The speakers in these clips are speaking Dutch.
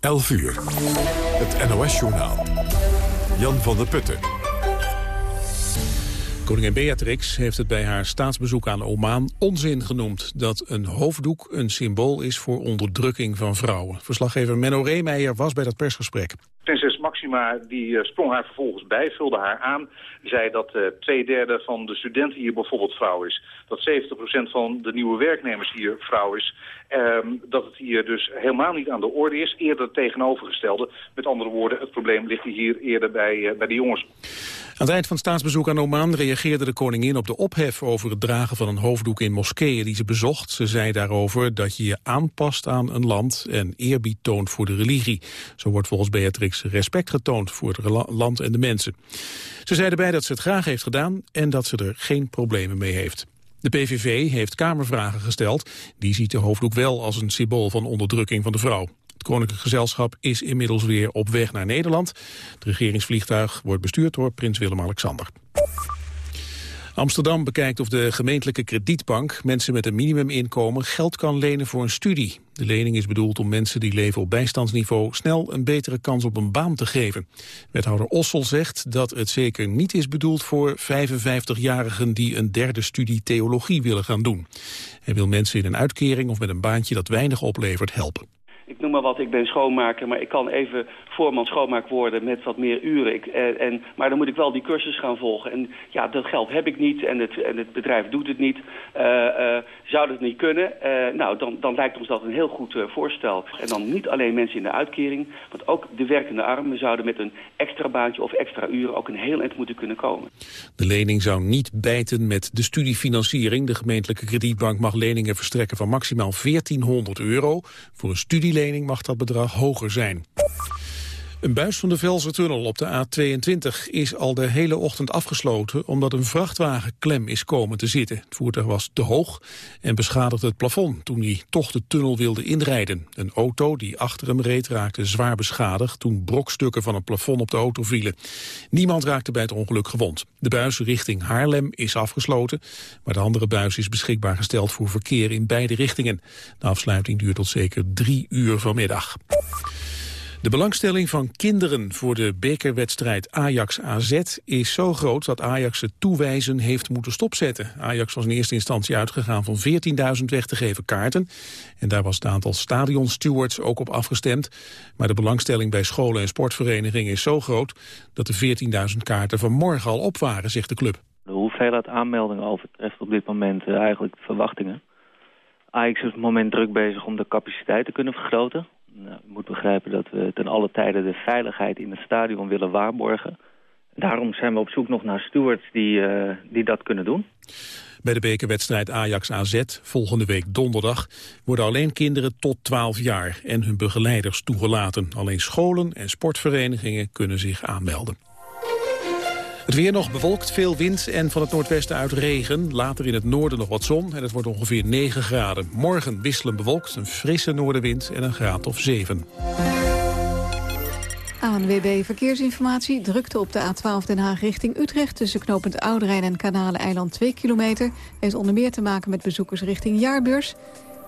11 uur. Het NOS-journaal. Jan van der Putten. Koningin Beatrix heeft het bij haar staatsbezoek aan Oman onzin genoemd dat een hoofddoek een symbool is voor onderdrukking van vrouwen. Verslaggever Menno Reemeijer was bij dat persgesprek. Prinses Maxima die eh, sprong haar vervolgens bij, vulde haar aan. Zei dat uh, twee derde van de studenten hier bijvoorbeeld vrouw is. Dat 70% van de nieuwe werknemers hier vrouw is. Ehm, dat het hier dus helemaal niet aan de orde is. Eerder tegenovergestelde. Met andere woorden, het probleem ligt hier eerder bij, uh, bij de jongens. Aan het eind van het staatsbezoek aan Oman reageerde de koningin op de ophef over het dragen van een hoofddoek in moskeeën die ze bezocht. Ze zei daarover dat je je aanpast aan een land en eerbied toont voor de religie. Zo wordt volgens Beatrix respect getoond voor het land en de mensen. Ze zei erbij dat ze het graag heeft gedaan en dat ze er geen problemen mee heeft. De PVV heeft Kamervragen gesteld. Die ziet de hoofddoek wel als een symbool van onderdrukking van de vrouw. Het Koninklijk Gezelschap is inmiddels weer op weg naar Nederland. Het regeringsvliegtuig wordt bestuurd door prins Willem-Alexander. Amsterdam bekijkt of de gemeentelijke kredietbank mensen met een minimuminkomen geld kan lenen voor een studie. De lening is bedoeld om mensen die leven op bijstandsniveau snel een betere kans op een baan te geven. Wethouder Ossel zegt dat het zeker niet is bedoeld voor 55-jarigen die een derde studie theologie willen gaan doen. Hij wil mensen in een uitkering of met een baantje dat weinig oplevert helpen ik noem maar wat, ik ben schoonmaker, maar ik kan even voorman schoonmaak worden met wat meer uren. Ik, en, eh, en, maar dan moet ik wel die cursus gaan volgen. En ja, dat geld heb ik niet en het, en het bedrijf doet het niet. Uh, uh, zou dat niet kunnen? Nou, dan, dan lijkt ons dat een heel goed voorstel. En dan niet alleen mensen in de uitkering, want ook de werkende armen zouden met een extra baantje of extra uren ook een heel eind moeten kunnen komen. De lening zou niet bijten met de studiefinanciering. De gemeentelijke kredietbank mag leningen verstrekken van maximaal 1400 euro. Voor een studielening mag dat bedrag hoger zijn. Een buis van de Velsertunnel op de A22 is al de hele ochtend afgesloten omdat een vrachtwagen klem is komen te zitten. Het voertuig was te hoog en beschadigde het plafond toen hij toch de tunnel wilde inrijden. Een auto die achter hem reed raakte zwaar beschadigd toen brokstukken van het plafond op de auto vielen. Niemand raakte bij het ongeluk gewond. De buis richting Haarlem is afgesloten, maar de andere buis is beschikbaar gesteld voor verkeer in beide richtingen. De afsluiting duurt tot zeker drie uur vanmiddag. De belangstelling van kinderen voor de bekerwedstrijd Ajax-AZ is zo groot dat Ajax het toewijzen heeft moeten stopzetten. Ajax was in eerste instantie uitgegaan van 14.000 weg te geven kaarten. En daar was het aantal stadionstewards ook op afgestemd. Maar de belangstelling bij scholen en sportverenigingen is zo groot dat de 14.000 kaarten vanmorgen al op waren, zegt de club. De hoeveelheid aanmeldingen overtreft op dit moment uh, eigenlijk de verwachtingen. Ajax is op het moment druk bezig om de capaciteit te kunnen vergroten. Nou, moet begrijpen dat we ten alle tijde de veiligheid in het stadion willen waarborgen. Daarom zijn we op zoek nog naar stewards die, uh, die dat kunnen doen. Bij de bekerwedstrijd Ajax-AZ volgende week donderdag... worden alleen kinderen tot 12 jaar en hun begeleiders toegelaten. Alleen scholen en sportverenigingen kunnen zich aanmelden. Het weer nog bewolkt, veel wind en van het noordwesten uit regen. Later in het noorden nog wat zon en het wordt ongeveer 9 graden. Morgen wisselen bewolkt, een frisse noordenwind en een graad of 7. ANWB Verkeersinformatie drukte op de A12 Den Haag richting Utrecht... tussen knooppunt Ouderijn en Kanaleneiland 2 kilometer. Heeft onder meer te maken met bezoekers richting Jaarbeurs.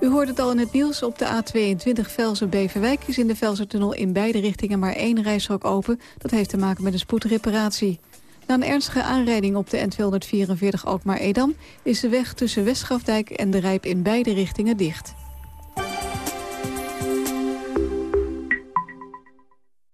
U hoort het al in het nieuws. Op de A22 Velsen-Beverwijk is in de Velsertunnel in beide richtingen maar één rijstrook open. Dat heeft te maken met een spoedreparatie. Na een ernstige aanrijding op de N244 Alkmaar-Edam... is de weg tussen Westgrafdijk en de Rijp in beide richtingen dicht.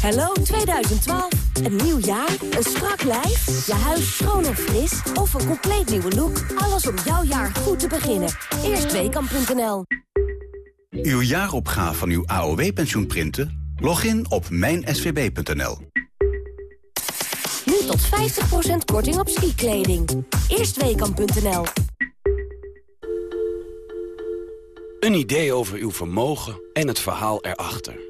Hallo 2012 Een nieuw jaar, een strak lijf, je huis schoon en fris of een compleet nieuwe look. Alles om jouw jaar goed te beginnen. Eerstweekam.nl Uw jaaropgave van uw AOW-pensioen printen? Log in op mijnsvb.nl. Nu tot 50% korting op skikleding. Eerstweekam.nl Een idee over uw vermogen en het verhaal erachter.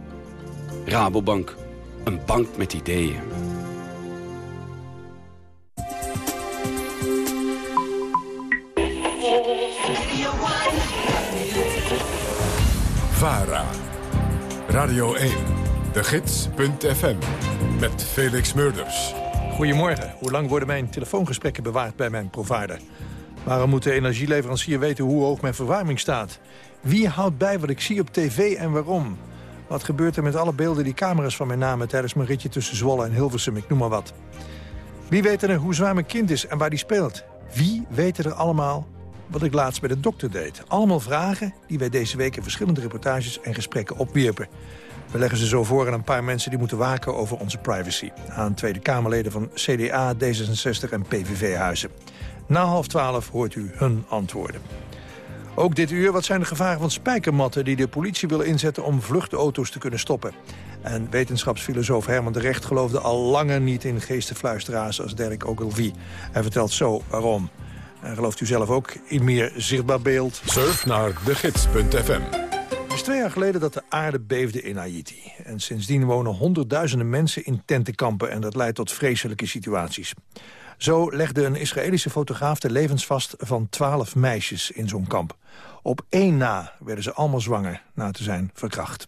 Rabobank, een bank met ideeën. VARA. Radio 1. De Gids.fm. Met Felix Murders. Goedemorgen. Hoe lang worden mijn telefoongesprekken bewaard bij mijn provider? Waarom moet de energieleverancier weten hoe hoog mijn verwarming staat? Wie houdt bij wat ik zie op tv en waarom? Wat gebeurt er met alle beelden die camera's van mij namen... tijdens mijn ritje tussen Zwolle en Hilversum, ik noem maar wat? Wie weet er hoe zwaar mijn kind is en waar die speelt? Wie weet er allemaal wat ik laatst bij de dokter deed? Allemaal vragen die wij deze week in verschillende reportages en gesprekken opwierpen. We leggen ze zo voor aan een paar mensen die moeten waken over onze privacy. Aan Tweede Kamerleden van CDA, D66 en PVV-huizen. Na half twaalf hoort u hun antwoorden. Ook dit uur, wat zijn de gevaren van spijkermatten... die de politie wil inzetten om vluchtauto's te kunnen stoppen? En wetenschapsfilosoof Herman de Recht geloofde al langer niet in geestenfluisteraars als Dirk Ogilvie. Hij vertelt zo waarom. En gelooft u zelf ook in meer zichtbaar beeld? Surf naar degids.fm. Het is twee jaar geleden dat de aarde beefde in Haiti. En sindsdien wonen honderdduizenden mensen in tentenkampen... en dat leidt tot vreselijke situaties. Zo legde een Israëlische fotograaf de levens vast van twaalf meisjes in zo'n kamp. Op één na werden ze allemaal zwanger na te zijn verkracht.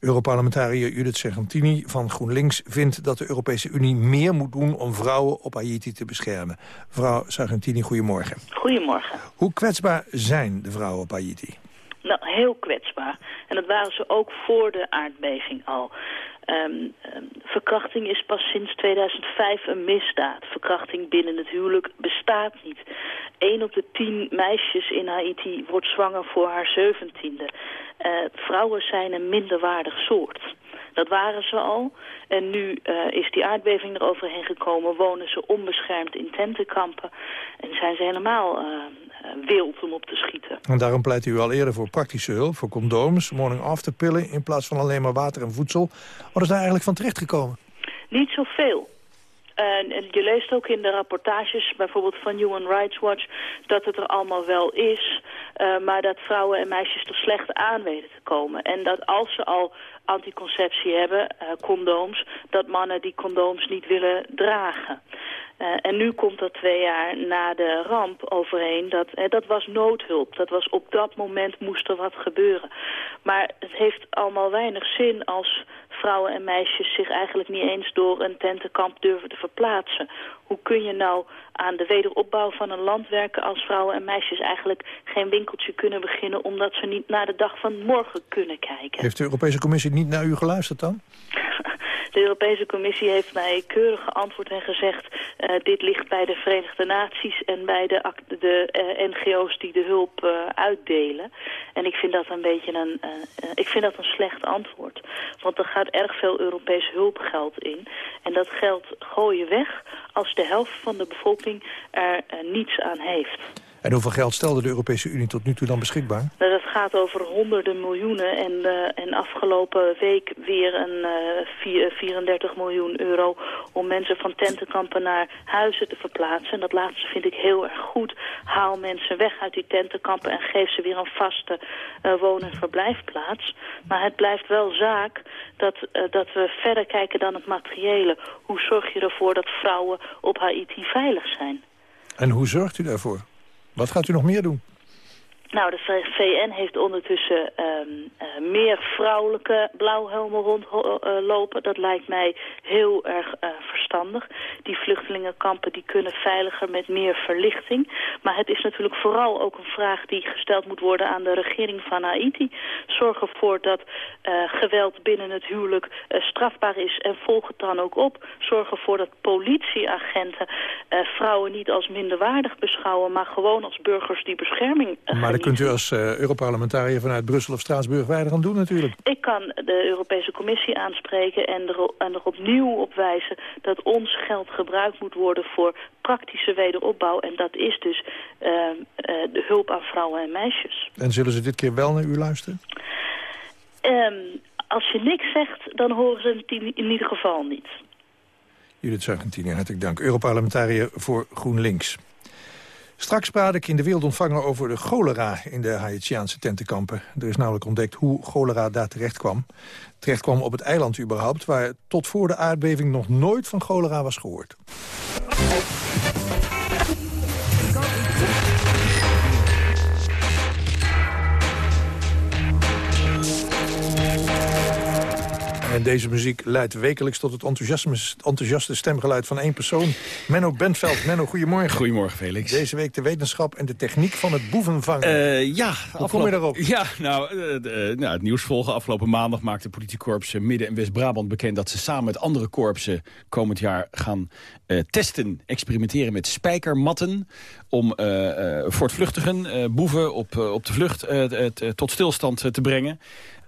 Europarlementariër Judith Sargentini van GroenLinks vindt dat de Europese Unie meer moet doen om vrouwen op Haiti te beschermen. Mevrouw Sargentini, goedemorgen. Goedemorgen. Hoe kwetsbaar zijn de vrouwen op Haiti? Nou, heel kwetsbaar. En dat waren ze ook voor de aardbeving al. Um, verkrachting is pas sinds 2005 een misdaad. Verkrachting binnen het huwelijk bestaat niet. Eén op de tien meisjes in Haiti wordt zwanger voor haar zeventiende. Uh, vrouwen zijn een minderwaardig soort. Dat waren ze al. En nu uh, is die aardbeving eroverheen gekomen. Wonen ze onbeschermd in tentenkampen. En zijn ze helemaal uh, wild om op te schieten. En daarom pleit u al eerder voor praktische hulp, voor condooms, morning after pillen... in plaats van alleen maar water en voedsel. Wat is daar eigenlijk van terechtgekomen? Niet zoveel. En, je leest ook in de rapportages, bijvoorbeeld van Human Rights Watch, dat het er allemaal wel is, uh, maar dat vrouwen en meisjes er slecht aan weten te komen. En dat als ze al anticonceptie hebben, uh, condooms, dat mannen die condooms niet willen dragen. Uh, en nu komt dat twee jaar na de ramp overheen. Dat, dat was noodhulp. Dat was op dat moment moest er wat gebeuren. Maar het heeft allemaal weinig zin als vrouwen en meisjes zich eigenlijk niet eens door een tentenkamp durven te verplaatsen. Hoe kun je nou aan de wederopbouw van een land werken als vrouwen en meisjes eigenlijk geen winkeltje kunnen beginnen omdat ze niet naar de dag van morgen kunnen kijken? Heeft de Europese Commissie niet naar u geluisterd dan? De Europese Commissie heeft mij keurig geantwoord en gezegd... Uh, dit ligt bij de Verenigde Naties en bij de, de uh, NGO's die de hulp uh, uitdelen. En ik vind dat een beetje een, ik vind dat een slecht antwoord. Want er gaat erg veel Europees hulpgeld in. En dat geld gooi je weg als de helft van de bevolking er niets aan heeft. En hoeveel geld stelde de Europese Unie tot nu toe dan beschikbaar? Nou, dat gaat over honderden miljoenen. En, uh, en afgelopen week weer een uh, vier, 34 miljoen euro... om mensen van tentenkampen naar huizen te verplaatsen. En dat laatste vind ik heel erg goed. Haal mensen weg uit die tentenkampen en geef ze weer een vaste uh, woon- en verblijfplaats. Maar het blijft wel zaak dat, dat we verder kijken dan het materiële. Hoe zorg je ervoor dat vrouwen op Haiti veilig zijn? En hoe zorgt u daarvoor? Wat gaat u nog meer doen? Nou, de VN heeft ondertussen um, uh, meer vrouwelijke blauwhelmen rondlopen. Uh, dat lijkt mij heel erg verstandig. Die vluchtelingenkampen die kunnen veiliger met meer verlichting. Maar het is natuurlijk vooral ook een vraag die gesteld moet worden aan de regering van Haiti. Zorg ervoor dat geweld binnen het huwelijk strafbaar is en volg het dan ook op. Zorg ervoor dat politieagenten vrouwen niet als minderwaardig beschouwen, maar gewoon als burgers die bescherming kunt u als uh, Europarlementariër vanuit Brussel of Straatsburg weinig aan doen natuurlijk. Ik kan de Europese Commissie aanspreken en er, en er opnieuw op wijzen dat ons geld gebruikt moet worden voor praktische wederopbouw. En dat is dus uh, uh, de hulp aan vrouwen en meisjes. En zullen ze dit keer wel naar u luisteren? Um, als je niks zegt, dan horen ze het in ieder geval niet. Judith Sargentini, hartelijk dank. Europarlementariër voor GroenLinks. Straks praat ik in de wereld ontvangen over de cholera in de Haitiaanse tentenkampen. Er is namelijk ontdekt hoe cholera daar terecht kwam. Terecht kwam op het eiland überhaupt, waar tot voor de aardbeving nog nooit van cholera was gehoord. En deze muziek leidt wekelijks tot het enthousiaste stemgeluid van één persoon. Menno Bentveld. Menno, goedemorgen. Goedemorgen, Felix. Deze week de wetenschap en de techniek van het boevenvangen. Uh, ja. Hoe kom je daarop? Ja, nou, uh, de, nou, het nieuws volgen. Afgelopen maandag maakte politiekorps Midden- en West-Brabant bekend... dat ze samen met andere korpsen komend jaar gaan testen, experimenteren met spijkermatten... om voortvluchtigen, boeven op, op de vlucht tot stilstand te brengen.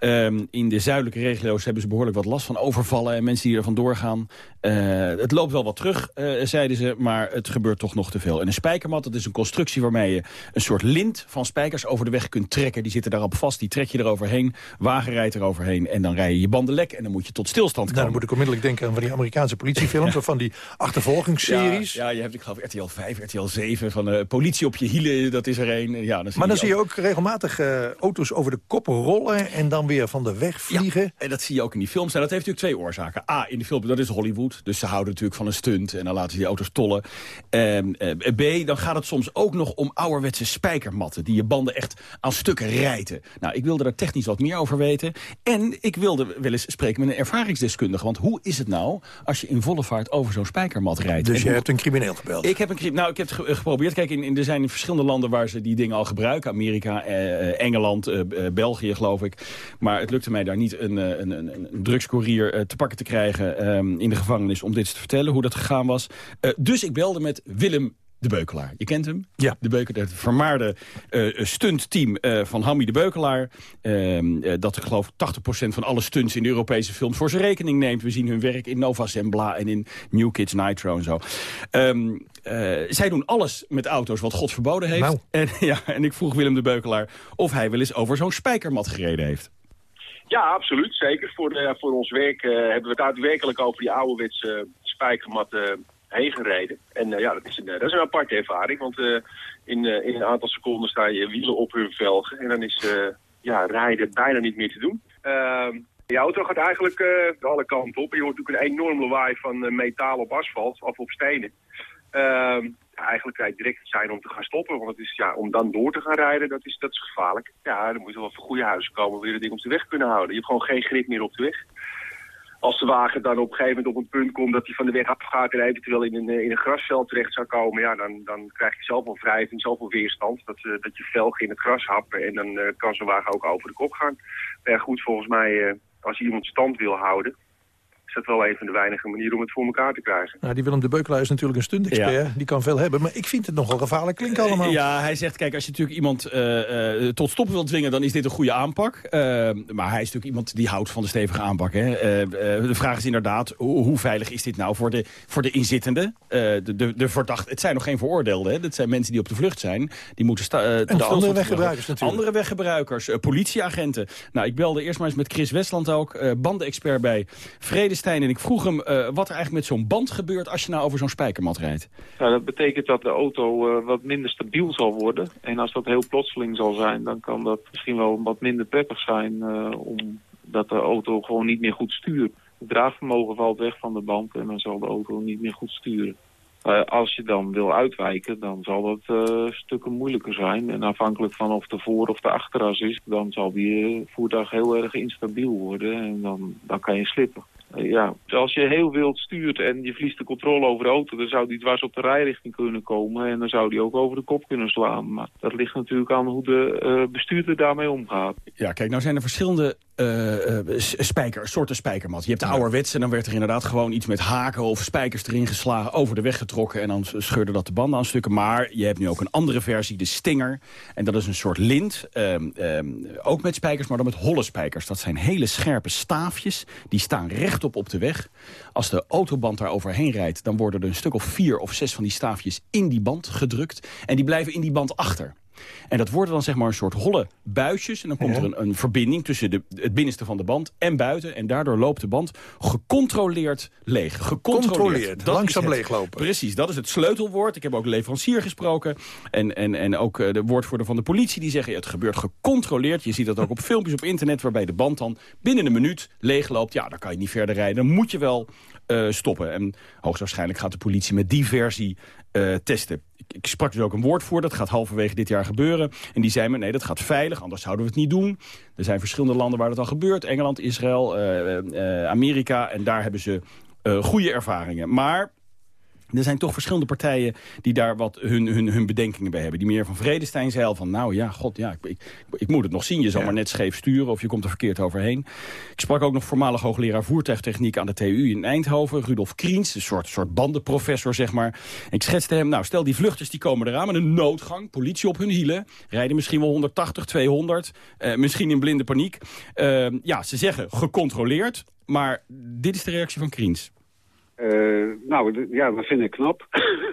Um, in de zuidelijke regio's hebben ze behoorlijk wat last van overvallen... en mensen die er vandoor gaan. Uh, het loopt wel wat terug, uh, zeiden ze, maar het gebeurt toch nog te veel. En een spijkermat, dat is een constructie waarmee je een soort lint van spijkers over de weg kunt trekken. Die zitten daarop vast, die trek je eroverheen, wagen rijdt eroverheen... en dan rij je je banden lek en dan moet je tot stilstand komen. Nou, dan moet ik onmiddellijk denken aan van die Amerikaanse politiefilms... of van die achtervolgingsseries. Ja, ja, je hebt, ik geloof, RTL 5, RTL 7, van uh, politie op je hielen, dat is er een. Ja, dan maar dan zie je ook regelmatig auto's over de koppen rollen... en dan weer van de weg vliegen. Ja, en dat zie je ook in die films. Nou, dat heeft natuurlijk twee oorzaken. A, in de film, dat is Hollywood. Dus ze houden natuurlijk van een stunt. En dan laten ze die auto's tollen. Um, B, dan gaat het soms ook nog om ouderwetse spijkermatten. Die je banden echt aan stukken rijten. Nou, ik wilde daar technisch wat meer over weten. En ik wilde wel eens spreken met een ervaringsdeskundige. Want hoe is het nou als je in volle vaart over zo'n spijkermat rijdt? Dus je hebt een crimineel gebeld? Ik heb, een, nou, ik heb het geprobeerd. Kijk, in, in, er zijn in verschillende landen waar ze die dingen al gebruiken. Amerika, eh, Engeland, eh, België geloof ik. Maar het lukte mij daar niet een, eh, een, een, een drugscourier eh, te pakken te krijgen um, in de gevangenis om dit te vertellen, hoe dat gegaan was. Uh, dus ik belde met Willem de Beukelaar. Je kent hem? Ja. De Beukelaar, het vermaarde uh, stuntteam uh, van Hammy de Beukelaar. Uh, dat, ik geloof, 80% van alle stunts in de Europese films voor zijn rekening neemt. We zien hun werk in Nova Zembla en in New Kids Nitro en zo. Um, zij doen alles met auto's wat God verboden heeft. Nou. En, ja, en ik vroeg Willem de Beukelaar of hij wel eens over zo'n spijkermat gereden heeft. Ja, absoluut. Zeker. Voor, de, voor ons werk uh, hebben we het daadwerkelijk over die ouderwetse uh, spijkermatten heen gereden. En ja, dat is, een, dat is een aparte ervaring. Want in, in een aantal seconden sta je wielen op hun velgen. En dan is ja, rijden bijna niet meer te doen. Ehm, die auto gaat eigenlijk alle kanten op. En je hoort natuurlijk een enorm lawaai van metaal op asfalt of op stenen. Eigenlijk je direct zijn om te gaan stoppen. Want het is, ja, om dan door te gaan rijden, dat is, dat is gevaarlijk. Ja, dan moet je wel voor goede huizen komen, wil je het ding op de weg kunnen houden. Je hebt gewoon geen grip meer op de weg. Als de wagen dan op een gegeven moment op een punt komt dat hij van de weg afgaat en eventueel in een, in een grasveld terecht zou komen, ja, dan, dan krijg je zoveel wrijving, zoveel weerstand, dat, uh, dat je velgen in het gras happen en dan uh, kan zo'n wagen ook over de kop gaan. Maar goed, volgens mij, als iemand stand wil houden, is dat wel een van de weinige manieren om het voor elkaar te krijgen. Nou, die Willem de Beukelaar is natuurlijk een stuntexpert. Ja. Die kan veel hebben, maar ik vind het nogal gevaarlijk klinken allemaal. Ja, hij zegt, kijk, als je natuurlijk iemand uh, uh, tot stoppen wilt dwingen... dan is dit een goede aanpak. Uh, maar hij is natuurlijk iemand die houdt van de stevige aanpak. Hè. de vraag is inderdaad, hoe, hoe, veilig is dit nou voor de, voor de inzittenden? de, de, de verdacht, het zijn nog geen veroordeelden. Hè. Dat zijn mensen die op de vlucht zijn. Die moeten en de andere weggebruikers natuurlijk. Andere weggebruikers, politieagenten. Nou, ik belde eerst maar eens met Chris Westland ook, bandenexpert bij En ik vroeg hem uh, wat er eigenlijk met zo'n band gebeurt als je nou over zo'n spijkermat rijdt. Nou, dat betekent dat de auto uh, wat minder stabiel zal worden. En als dat heel plotseling zal zijn, dan kan dat misschien wel wat minder prettig zijn... Uh, omdat de auto gewoon niet meer goed stuurt. Het draagvermogen valt weg van de band en dan zal de auto niet meer goed sturen. Als je dan wil uitwijken, dan zal dat uh, stukken moeilijker zijn. En afhankelijk van of de voor- of de achteras is, dan zal die voertuig heel erg instabiel worden. En dan, dan kan je slippen. Ja, als je heel wild stuurt en je verliest de controle over de auto... dan zou die dwars op de rijrichting kunnen komen... en dan zou die ook over de kop kunnen slaan. Maar dat ligt natuurlijk aan hoe de bestuurder daarmee omgaat. Ja, kijk, nou zijn er verschillende uh, spijker, soorten spijkermat. Je hebt de ouderwetse en dan werd er inderdaad gewoon iets met haken of spijkers erin geslagen, over de weg getrokken en dan scheurde dat de banden aan stukken. Maar je hebt nu ook een andere versie, de Stinger. En dat is een soort lint, um, um, ook met spijkers, maar dan met holle spijkers. Dat zijn hele scherpe staafjes, die staan rechtop op de weg. Als de autoband daar overheen rijdt, dan worden er een stuk of vier of zes van die staafjes in die band gedrukt. En die blijven in die band achter. En dat worden dan zeg maar een soort holle buisjes. En dan komt er een, een verbinding tussen de, het binnenste van de band en buiten. En daardoor loopt de band gecontroleerd leeg. Gecontroleerd, langzaam leeglopen. Precies, dat is het sleutelwoord. Ik heb ook leverancier gesproken. En, en, en ook uh, de woordvoerder van de politie die zeggen... het gebeurt gecontroleerd. Je ziet dat ook op filmpjes op internet... waarbij de band dan binnen een minuut leegloopt. Ja, dan kan je niet verder rijden. Dan moet je wel uh, stoppen. En hoogstwaarschijnlijk gaat de politie met die versie uh, testen. Ik, ik, sprak dus ook een woord voor, dat gaat halverwege dit jaar gebeuren. En die zei me, nee, dat gaat veilig, anders zouden we het niet doen. Er zijn verschillende landen waar dat al gebeurt. Engeland, Israël, uh, uh, Amerika. En daar hebben ze goede ervaringen. Maar er zijn toch verschillende partijen die daar wat hun, hun, hun bedenkingen bij hebben. Die meneer Van Vredestein zei al van, nou ja, god, ja, ik, ik, ik moet het nog zien. Je zal ja. maar net scheef sturen of je komt er verkeerd overheen. Ik sprak ook nog voormalig hoogleraar voertuigtechniek aan de TU in Eindhoven. Rudolf Kriens, een soort, soort bandenprofessor, zeg maar. Ik schetste hem, nou, stel die vluchters die komen eraan met een noodgang. Politie op hun hielen. Rijden misschien wel 180, 200. Uh, misschien in blinde paniek. Uh, ja, ze zeggen gecontroleerd. Maar dit is de reactie van Kriens. Uh, nou, ja, dat vind ik knap.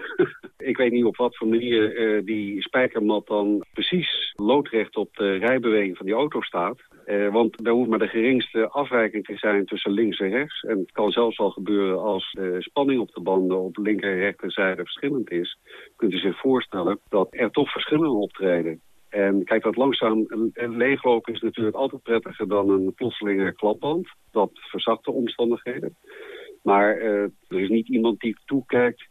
ik weet niet op wat voor manier uh, die spijkermat dan precies loodrecht op de rijbeweging van die auto staat. Uh, want er hoeft maar de geringste afwijking te zijn tussen links en rechts. En het kan zelfs al gebeuren als de spanning op de banden op linker en rechterzijde verschillend is. Kunt u zich voorstellen dat er toch verschillen optreden. En kijk, dat langzaam leeglopen is natuurlijk altijd prettiger dan een plotselinge klapband. Dat verzacht de omstandigheden. Maar uh, er is niet iemand die toekijkt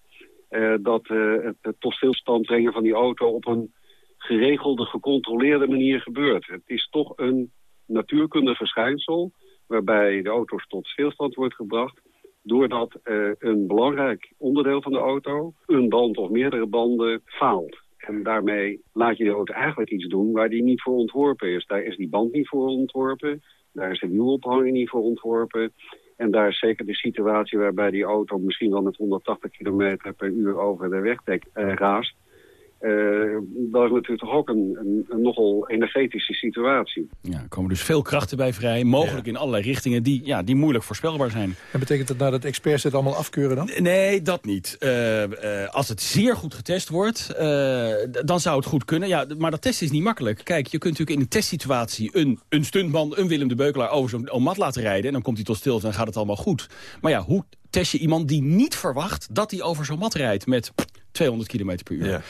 uh, dat uh, het, tot stilstand brengen van die auto op een geregelde, gecontroleerde manier gebeurt. Het is toch een natuurkundig verschijnsel waarbij de auto's tot stilstand wordt gebracht doordat een belangrijk onderdeel van de auto, een band of meerdere banden, faalt. En daarmee laat je de auto eigenlijk iets doen waar die niet voor ontworpen is. Daar is die band niet voor ontworpen, daar is de wielophanging niet voor ontworpen. En daar is zeker de situatie waarbij die auto misschien wel met 180 km per uur over de wegdek uh, raast. Uh, dat is natuurlijk toch ook een, een, een, nogal energetische situatie. Ja, er komen dus veel krachten bij vrij, mogelijk ja. in allerlei richtingen die, ja, die moeilijk voorspelbaar zijn. En betekent dat nou dat experts het allemaal afkeuren dan? Nee, dat niet. Uh, uh, als het zeer goed getest wordt, dan zou het goed kunnen. Ja, maar dat testen is niet makkelijk. Kijk, je kunt natuurlijk in een testsituatie een, een stuntman, een Willem de Beukelaar over zo'n mat laten rijden. En dan komt hij tot stil en gaat het allemaal goed. Maar ja, hoe test je iemand die niet verwacht dat hij over zo'n mat rijdt met 200 km per uur. Ja.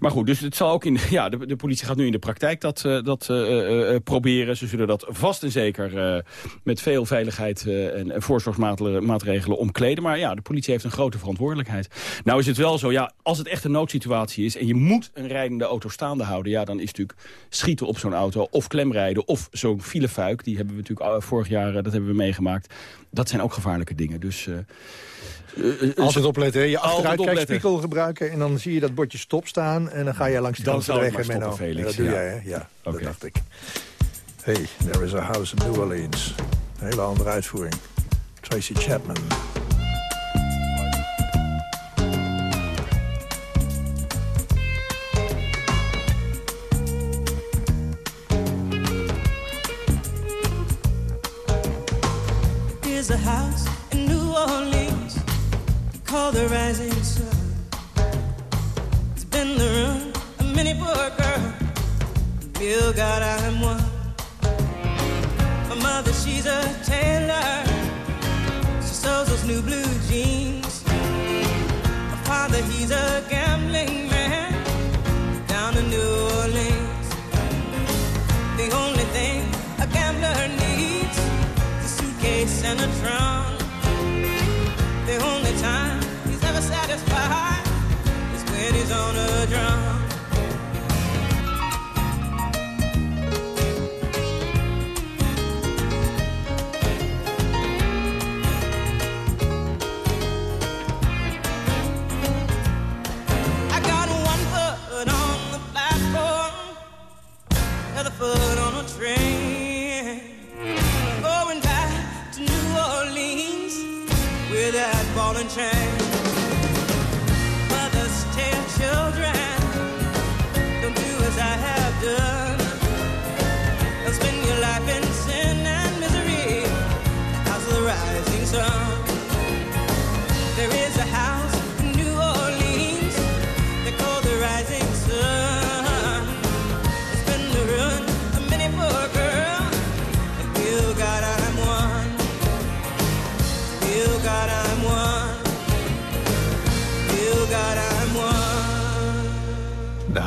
Maar goed, dus het zal ook in. Ja, de, de politie gaat nu in de praktijk dat, uh, dat uh, uh, proberen. Ze zullen dat vast en zeker met veel veiligheid en, en voorzorgsmaatregelen omkleden. Maar ja, de politie heeft een grote verantwoordelijkheid. Nou is het wel zo, ja, als het echt een noodsituatie is en je moet een rijdende auto staande houden, ja, dan is natuurlijk schieten op zo'n auto of klemrijden of zo'n filefuik. Die hebben we natuurlijk vorig jaar, dat hebben we meegemaakt. Dat zijn ook gevaarlijke dingen. Dus. Uh, altijd opletten, hè? je achteruitkijkspiegel gebruiken... en dan zie je dat bordje stop staan... en dan ga je langs de kant de weg. stoppen, Felix. Dat doe ja. jij, hè? Ja, okay. dat dacht ik. Hey, there is a house in New Orleans. Een hele andere uitvoering. Tracy Chapman. Here's a house Bill God, I'm one. My mother, she's a tailor. She sews those new blue jeans. My father, he's a gambling man down in New Orleans. The only thing a gambler needs is a suitcase and a trunk. The only time he's ever satisfied plays on a drum. And chain.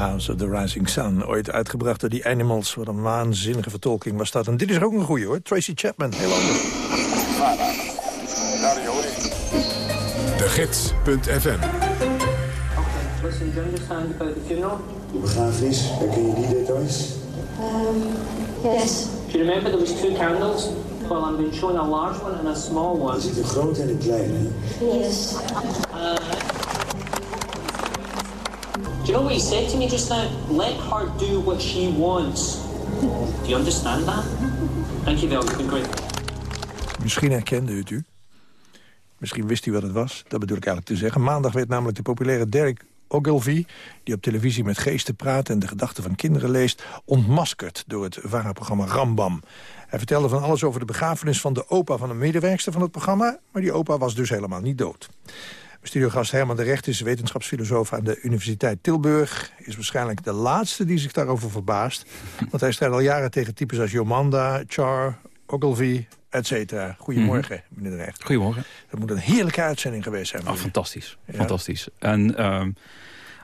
House of the Rising Sun, ooit uitgebracht door die Animals. Wat een waanzinnige vertolking was dat. En dit is ook een goeie hoor, Tracy Chapman, heel anders. De Gids.fm Listen, do you understand about the funeral? De begrafenis, herken je die details? Um, yes. Do you remember there was two candles? Well, I'm being shown a large one and a small one. Er zit een grote en een kleine. hè? Yes. You know what he said to me just now? Let her do what she wants. You understand that? Thank you, Vel. You've. Misschien herkende u het u. Misschien wist u wat het was. Dat bedoel ik eigenlijk te zeggen. Maandag werd namelijk de populaire Derek Ogilvy... die op televisie met geesten praat en de gedachten van kinderen leest... ontmaskerd door het VARA-programma Rambam. Hij vertelde van alles over de begrafenis van de opa van een medewerkster van het programma... maar die opa was dus helemaal niet dood. Studiogast Herman de Recht is wetenschapsfilosoof aan de Universiteit Tilburg. Is waarschijnlijk de laatste die zich daarover verbaast. Want hij strijdt al jaren tegen types als Jomanda, Char, Ogilvy, et cetera. Goedemorgen, meneer de Recht. Goedemorgen. Dat moet een heerlijke uitzending geweest zijn. Oh, fantastisch. Ja. Fantastisch. En, ehm,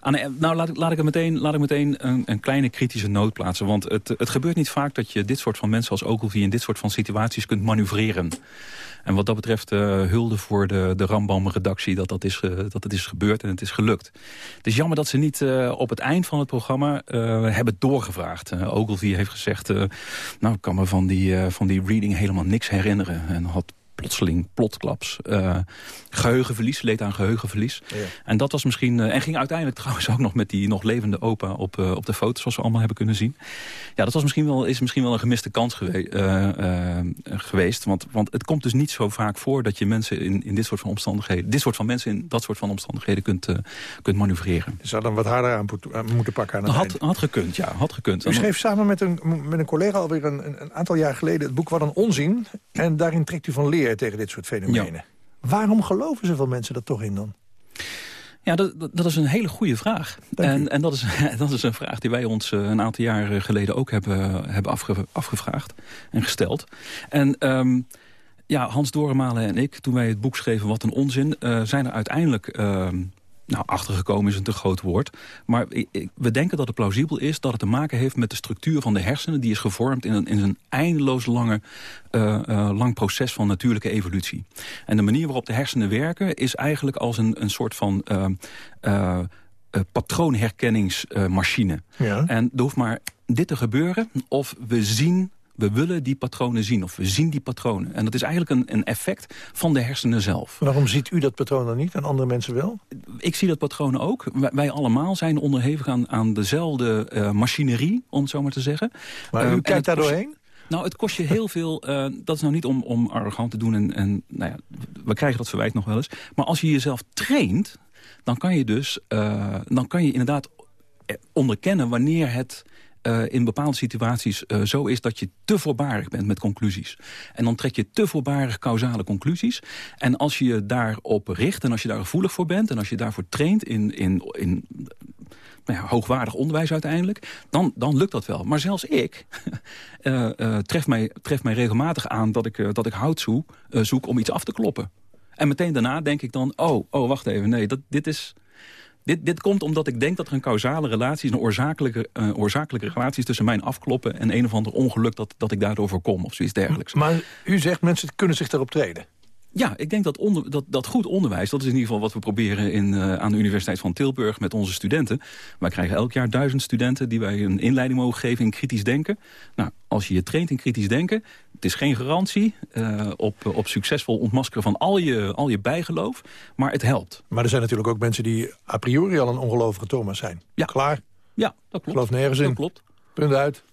de- nou, laat, ik- laat ik meteen, laat ik meteen een, een kleine kritische noot plaatsen. Want het, het gebeurt niet vaak dat je dit soort van mensen als Ogilvy... in dit soort van situaties kunt manoeuvreren. En wat dat betreft eh, hulde voor de, de Rambam-redactie dat, dat, is, dat het is gebeurd en het is gelukt. Het is jammer dat ze niet eh, op het eind van het programma eh, hebben doorgevraagd. Ogilvy heeft gezegd, nou ik kan me van die, van die reading helemaal niks herinneren. En had plotseling plotklaps. eh, geheugenverlies, leed aan geheugenverlies. En dat was misschien... eh, en ging uiteindelijk trouwens ook nog met die nog levende opa op, eh, op de foto's... zoals we allemaal hebben kunnen zien. Ja, dat was misschien wel, is misschien wel een gemiste kans gewe geweest. Want, want het komt dus niet zo vaak voor... dat je mensen in, in dit soort van omstandigheden... dit soort van mensen in dat soort van omstandigheden kunt, kunt manoeuvreren. Je zou dan wat harder aan moet- aan moeten pakken aan het Had, eind. had gekund, ja. Had gekund. U schreef samen met een, met een collega alweer een, een, een aantal jaar geleden... het boek Wat een onzin. En daarin trekt u van leer tegen dit soort fenomenen. Waarom geloven zoveel mensen dat toch in dan? Ja, dat, dat- is een hele goede vraag. En, en dat, is, dat is een vraag die wij ons eh, een aantal jaar geleden ook hebben, hebben afge- afgevraagd en gesteld. En ehm, ja, Hans Dorenmalen en ik, toen wij het boek schreven Wat een onzin... eh, zijn er uiteindelijk... ehm, nou, achtergekomen is een te groot woord. Maar we denken dat het plausibel is dat het te maken heeft met de structuur van de hersenen. Die is gevormd in een, in een eindeloos lange, eh, eh, lang proces van natuurlijke evolutie. En de manier waarop de hersenen werken is eigenlijk als een, een soort van... eh, patroonherkenningsmachine. Ja. En er hoeft maar dit te gebeuren of we zien... We willen die patronen zien, of we zien die patronen. En dat is eigenlijk een, een effect van de hersenen zelf. Waarom ziet u dat patroon dan niet en andere mensen wel? Ik zie dat patroon ook. Wij, wij allemaal zijn onderhevig aan, aan dezelfde eh, machinerie, om het zo maar te zeggen. Maar Eh, u kijkt daar doorheen? Nou, het kost je heel veel... eh, dat is nou niet om, om arrogant te doen. En, en nou ja, we krijgen dat verwijt nog wel eens. Maar als je jezelf traint, dan kan je dus... dan kan je inderdaad onderkennen wanneer het... eh, in bepaalde situaties eh, zo is dat je te voorbarig bent met conclusies. En dan trek je te voorbarig causale conclusies. En als je je daarop richt en als je daar gevoelig voor bent... en als je daarvoor traint in, in, in nou ja, hoogwaardig onderwijs uiteindelijk, dan, dan lukt dat wel. Maar zelfs ik eh, tref, mij, tref mij regelmatig aan dat ik, eh, dat ik hout zoek, zoek om iets af te kloppen. En meteen daarna denk ik dan, oh, oh wacht even, nee, dat, dit is... Dit, dit komt omdat ik denk dat er een causale relatie is... een oorzakelijke, eh, oorzakelijke relatie is tussen mijn afkloppen... en een of ander ongeluk dat, dat ik daardoor voorkom of zoiets dergelijks. Maar u zegt mensen kunnen zich daarop treden. Ja, ik denk dat, onder, dat, dat goed onderwijs, dat is in ieder geval wat we proberen in, uh, aan de Universiteit van Tilburg met onze studenten. Wij krijgen elk jaar duizend studenten die wij een inleiding mogen geven in kritisch denken. Nou, als je je traint in kritisch denken, het is geen garantie uh, op, op succesvol ontmaskeren van al je, al je bijgeloof, maar het helpt. Maar er zijn natuurlijk ook mensen die a priori al een ongelovige Thomas zijn. Ja. Klaar? Ja, dat klopt. Geloof nergens in. Dat klopt. Punt uit.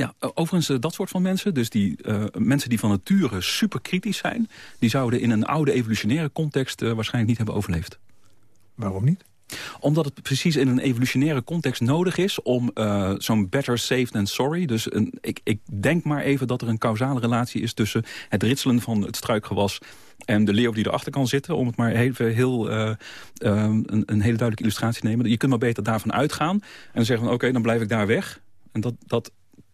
Ja, overigens dat soort van mensen, dus die uh, mensen die van nature super kritisch zijn... die zouden in een oude evolutionaire context uh, waarschijnlijk niet hebben overleefd. Waarom niet? Omdat het precies in een evolutionaire context nodig is om uh, zo'n better safe than sorry. Dus een, ik, ik denk maar even dat er een causale relatie is tussen het ritselen van het struikgewas en de leeuw die erachter kan zitten, om het maar even heel, uh, uh, een, een, hele duidelijke illustratie te nemen. Je kunt maar beter daarvan uitgaan en zeggen van oké, dan blijf ik daar weg. En dat, dat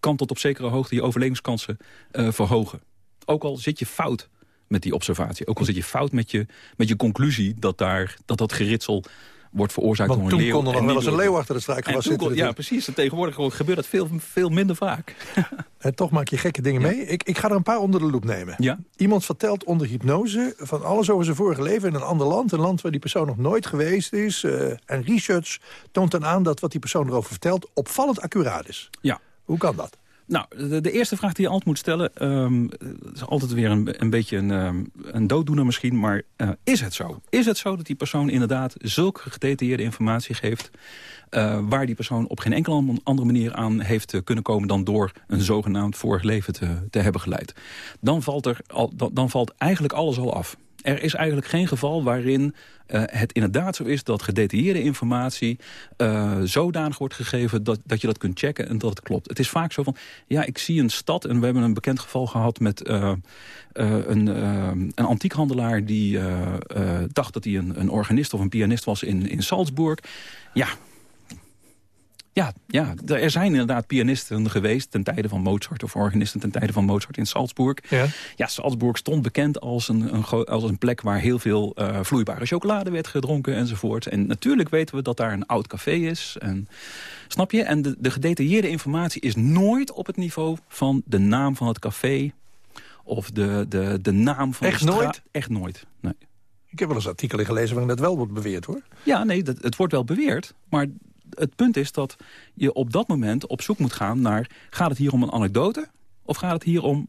kan tot op zekere hoogte je overlevingskansen uh, verhogen. Ook al zit je fout met die observatie. Ook al zit je fout met je, met je conclusie dat daar, dat, dat geritsel wordt veroorzaakt Want door een toen leeuw. kon er nog wel eens een leeuw achter de struikgewas zitten. Ja, precies. En tegenwoordig gebeurt dat veel, veel minder vaak. En toch maak je gekke dingen ja. mee. Ik, ik ga er een paar onder de loep nemen. Ja. Iemand vertelt onder hypnose van alles over zijn vorige leven in een ander land. Een land waar die persoon nog nooit geweest is. Uh, en research toont dan aan dat wat die persoon erover vertelt opvallend accuraat is. Ja. Hoe kan dat? Nou, de, eerste vraag die je altijd moet stellen... Um, is altijd weer een, een beetje een, um, een dooddoener misschien... maar uh, is het zo? Is het zo dat die persoon inderdaad zulke gedetailleerde informatie geeft... Uh, waar die persoon op geen enkele andere manier aan heeft uh, kunnen komen... dan door een zogenaamd vorig leven te, te hebben geleid? Dan valt, er al, dan valt eigenlijk alles al af. Er is eigenlijk geen geval waarin uh, het inderdaad zo is dat gedetailleerde informatie uh, zodanig wordt gegeven dat, dat je dat kunt checken en dat het klopt. Het is vaak zo van, ja, ik zie een stad en we hebben een bekend geval gehad met uh, een, een antiekhandelaar die dacht dat hij een, een organist of een pianist was in, in Salzburg. Ja, ja, ja, er zijn inderdaad pianisten geweest ten tijde van Mozart... of organisten ten tijde van Mozart in Salzburg. Ja, ja Salzburg stond bekend als een, een, als een plek... waar heel veel uh, vloeibare chocolade werd gedronken enzovoort. En natuurlijk weten we dat daar een oud café is. En, snap je? En de, de gedetailleerde informatie is nooit op het niveau... van de naam van het café of de, de, de naam van Echt de nooit? Echt nooit, nee. Ik heb wel eens artikelen gelezen waarin dat wel wordt beweerd, hoor. Ja, nee, dat, het wordt wel beweerd, maar het punt is dat je op dat moment op zoek moet gaan naar... gaat het hier om een anekdote of gaat het hier om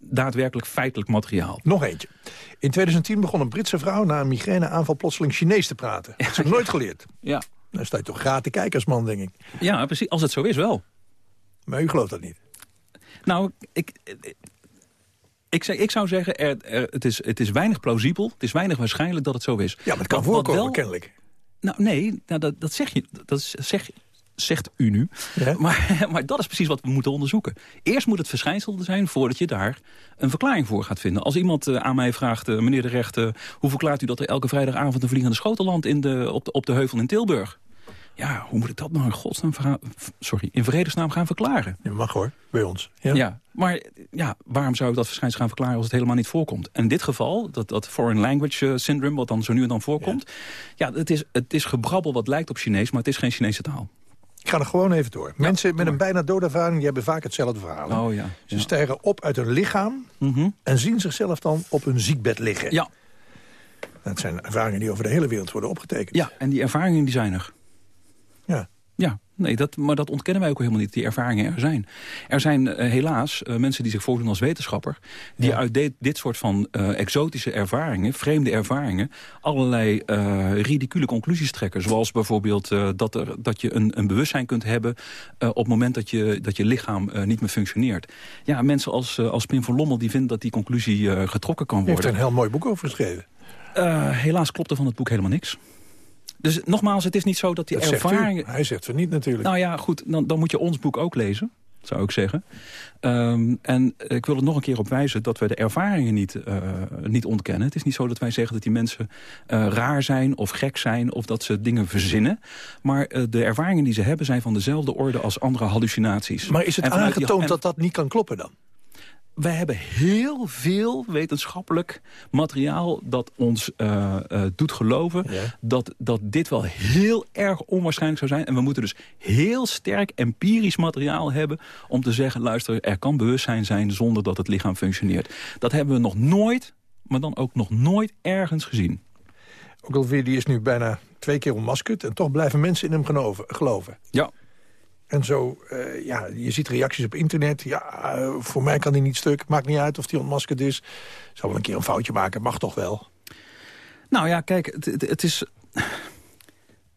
daadwerkelijk feitelijk materiaal? Nog eentje. In 2010 begon een Britse vrouw na een migraineaanval plotseling Chinees te praten. Dat heb ik nooit geleerd. Ja. Dan sta je toch gratis te kijken als man, denk ik. Ja, precies. Als het zo is, wel. Maar u gelooft dat niet? Nou, ik... Ik, zeg, ik zou zeggen, er, er, het, is, het is weinig plausibel. Het is weinig waarschijnlijk dat het zo is. Ja, maar het kan voorkomen, wel- kennelijk. Nou, nee, nou, dat, dat, zeg je, dat zeg, zegt u nu. Maar, maar dat is precies wat we moeten onderzoeken. Eerst moet het verschijnsel er zijn voordat je daar een verklaring voor gaat vinden. Als iemand eh, aan mij vraagt, eh, meneer de rechter... hoe verklaart u dat er elke vrijdagavond een vliegende schotel landt in de, op, de, op de heuvel in Tilburg? Ja, hoe moet ik dat nou in godsnaam sorry, in vredesnaam gaan verklaren? Ja, mag hoor, bij ons. Ja. Ja, maar ja, waarom zou ik dat verschijnsel gaan verklaren als het helemaal niet voorkomt? En in dit geval, dat, dat foreign language eh, syndrome, wat dan zo nu en dan voorkomt... Ja, het, is, het is gebrabbel wat lijkt op Chinees, maar het is geen Chinese taal. Ik ga er gewoon even door. Mensen met een bijna doodervaring die hebben vaak hetzelfde verhaal. Oh ja. Ze stijgen op uit hun lichaam en zien zichzelf dan op hun ziekbed liggen. Ja. Dat zijn ervaringen die over de hele wereld worden opgetekend. Ja, en die ervaringen die zijn er. Ja. Ja, nee, dat, maar dat ontkennen wij ook helemaal niet. Die ervaringen er zijn. Er zijn eh, helaas eh, mensen die zich voordoen als wetenschapper... die uit dit, soort van eh, exotische ervaringen, vreemde ervaringen... allerlei ridicule conclusies trekken. Zoals bijvoorbeeld dat, er, dat je een, een bewustzijn kunt hebben... op het moment dat je, dat je lichaam niet meer functioneert. Ja, mensen als, als Pim van Lommel die vinden dat die conclusie getrokken kan Hij heeft worden. er een heel mooi boek over geschreven. Helaas klopt er van het boek helemaal niks. Dus nogmaals, het is niet zo dat die Dat zegt u. ervaringen... Hij zegt van niet natuurlijk. Nou ja, goed, dan, dan moet je ons boek ook lezen, zou ik zeggen. Ehm, en ik wil er nog een keer op wijzen dat we de ervaringen niet, eh, niet ontkennen. Het is niet zo dat wij zeggen dat die mensen eh, raar zijn of gek zijn... of dat ze dingen verzinnen. Maar eh, de ervaringen die ze hebben zijn van dezelfde orde als andere hallucinaties. Maar is het die- aangetoond en- dat dat niet kan kloppen dan? Wij hebben heel veel wetenschappelijk materiaal dat ons eh, eh, doet geloven dat, dat dit wel heel erg onwaarschijnlijk zou zijn. En we moeten dus heel sterk empirisch materiaal hebben om te zeggen, luister, er kan bewustzijn zijn zonder dat het lichaam functioneert. Dat hebben we nog nooit maar dan ook nog nooit ergens gezien. Ook alweer die is nu bijna twee keer ontmaskerd... en toch blijven mensen in hem geloven. geloven. Ja. En zo, eh, ja, je ziet reacties op internet. Ja, eh, voor mij kan hij niet stuk. Maakt niet uit of hij ontmaskerd is. Zal wel een keer een foutje maken, mag toch wel? Nou ja, kijk, het, het, het is...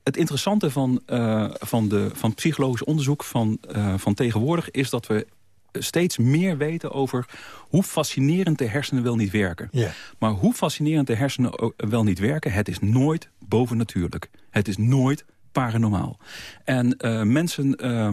Het interessante van, uh, van, de, van psychologisch onderzoek van, van tegenwoordig... is dat we steeds meer weten over hoe fascinerend de hersenen wel niet werken. Ja. Maar hoe fascinerend de hersenen wel niet werken... het is nooit bovennatuurlijk. Het is nooit paranormaal. En uh, mensen, uh,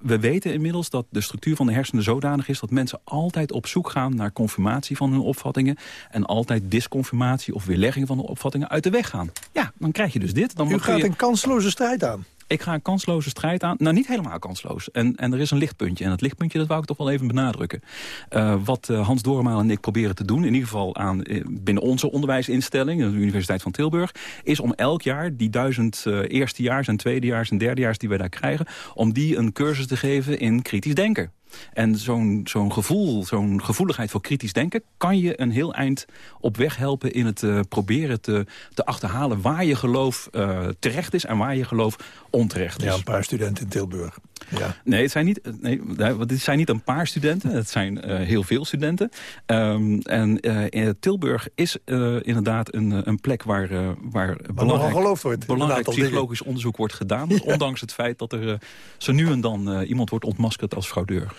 we weten inmiddels dat de structuur van de hersenen zodanig is... dat mensen altijd op zoek gaan naar confirmatie van hun opvattingen... en altijd disconfirmatie of weerlegging van de opvattingen uit de weg gaan. Ja, dan krijg je dus dit. Dan U gaat je... een kansloze strijd aan. Ik ga een kansloze strijd aan. Nou, niet helemaal kansloos. En, en er is een lichtpuntje. En dat lichtpuntje dat wou ik toch wel even benadrukken. Uh, wat uh, Hans Doremaal en ik proberen te doen... in ieder geval aan, uh, binnen onze onderwijsinstelling... de Universiteit van Tilburg... is om elk jaar die duizend eerstejaars en tweedejaars en derdejaars... die wij daar krijgen... om die een cursus te geven in kritisch denken. En zo'n zo'n gevoel, zo'n gevoeligheid voor kritisch denken... kan je een heel eind op weg helpen in het uh, proberen te, te achterhalen... waar je geloof uh, terecht is en waar je geloof onterecht is. Ja, een paar studenten in Tilburg. Ja. Nee, het zijn niet, nee, het zijn niet een paar studenten. Het zijn uh, heel veel studenten. Um, en in Tilburg is inderdaad een, een plek waar, waar belangrijk, wordt, belangrijk psychologisch dingen. onderzoek wordt gedaan. Ja. Ondanks het feit dat er zo nu en dan iemand wordt ontmaskerd als fraudeur.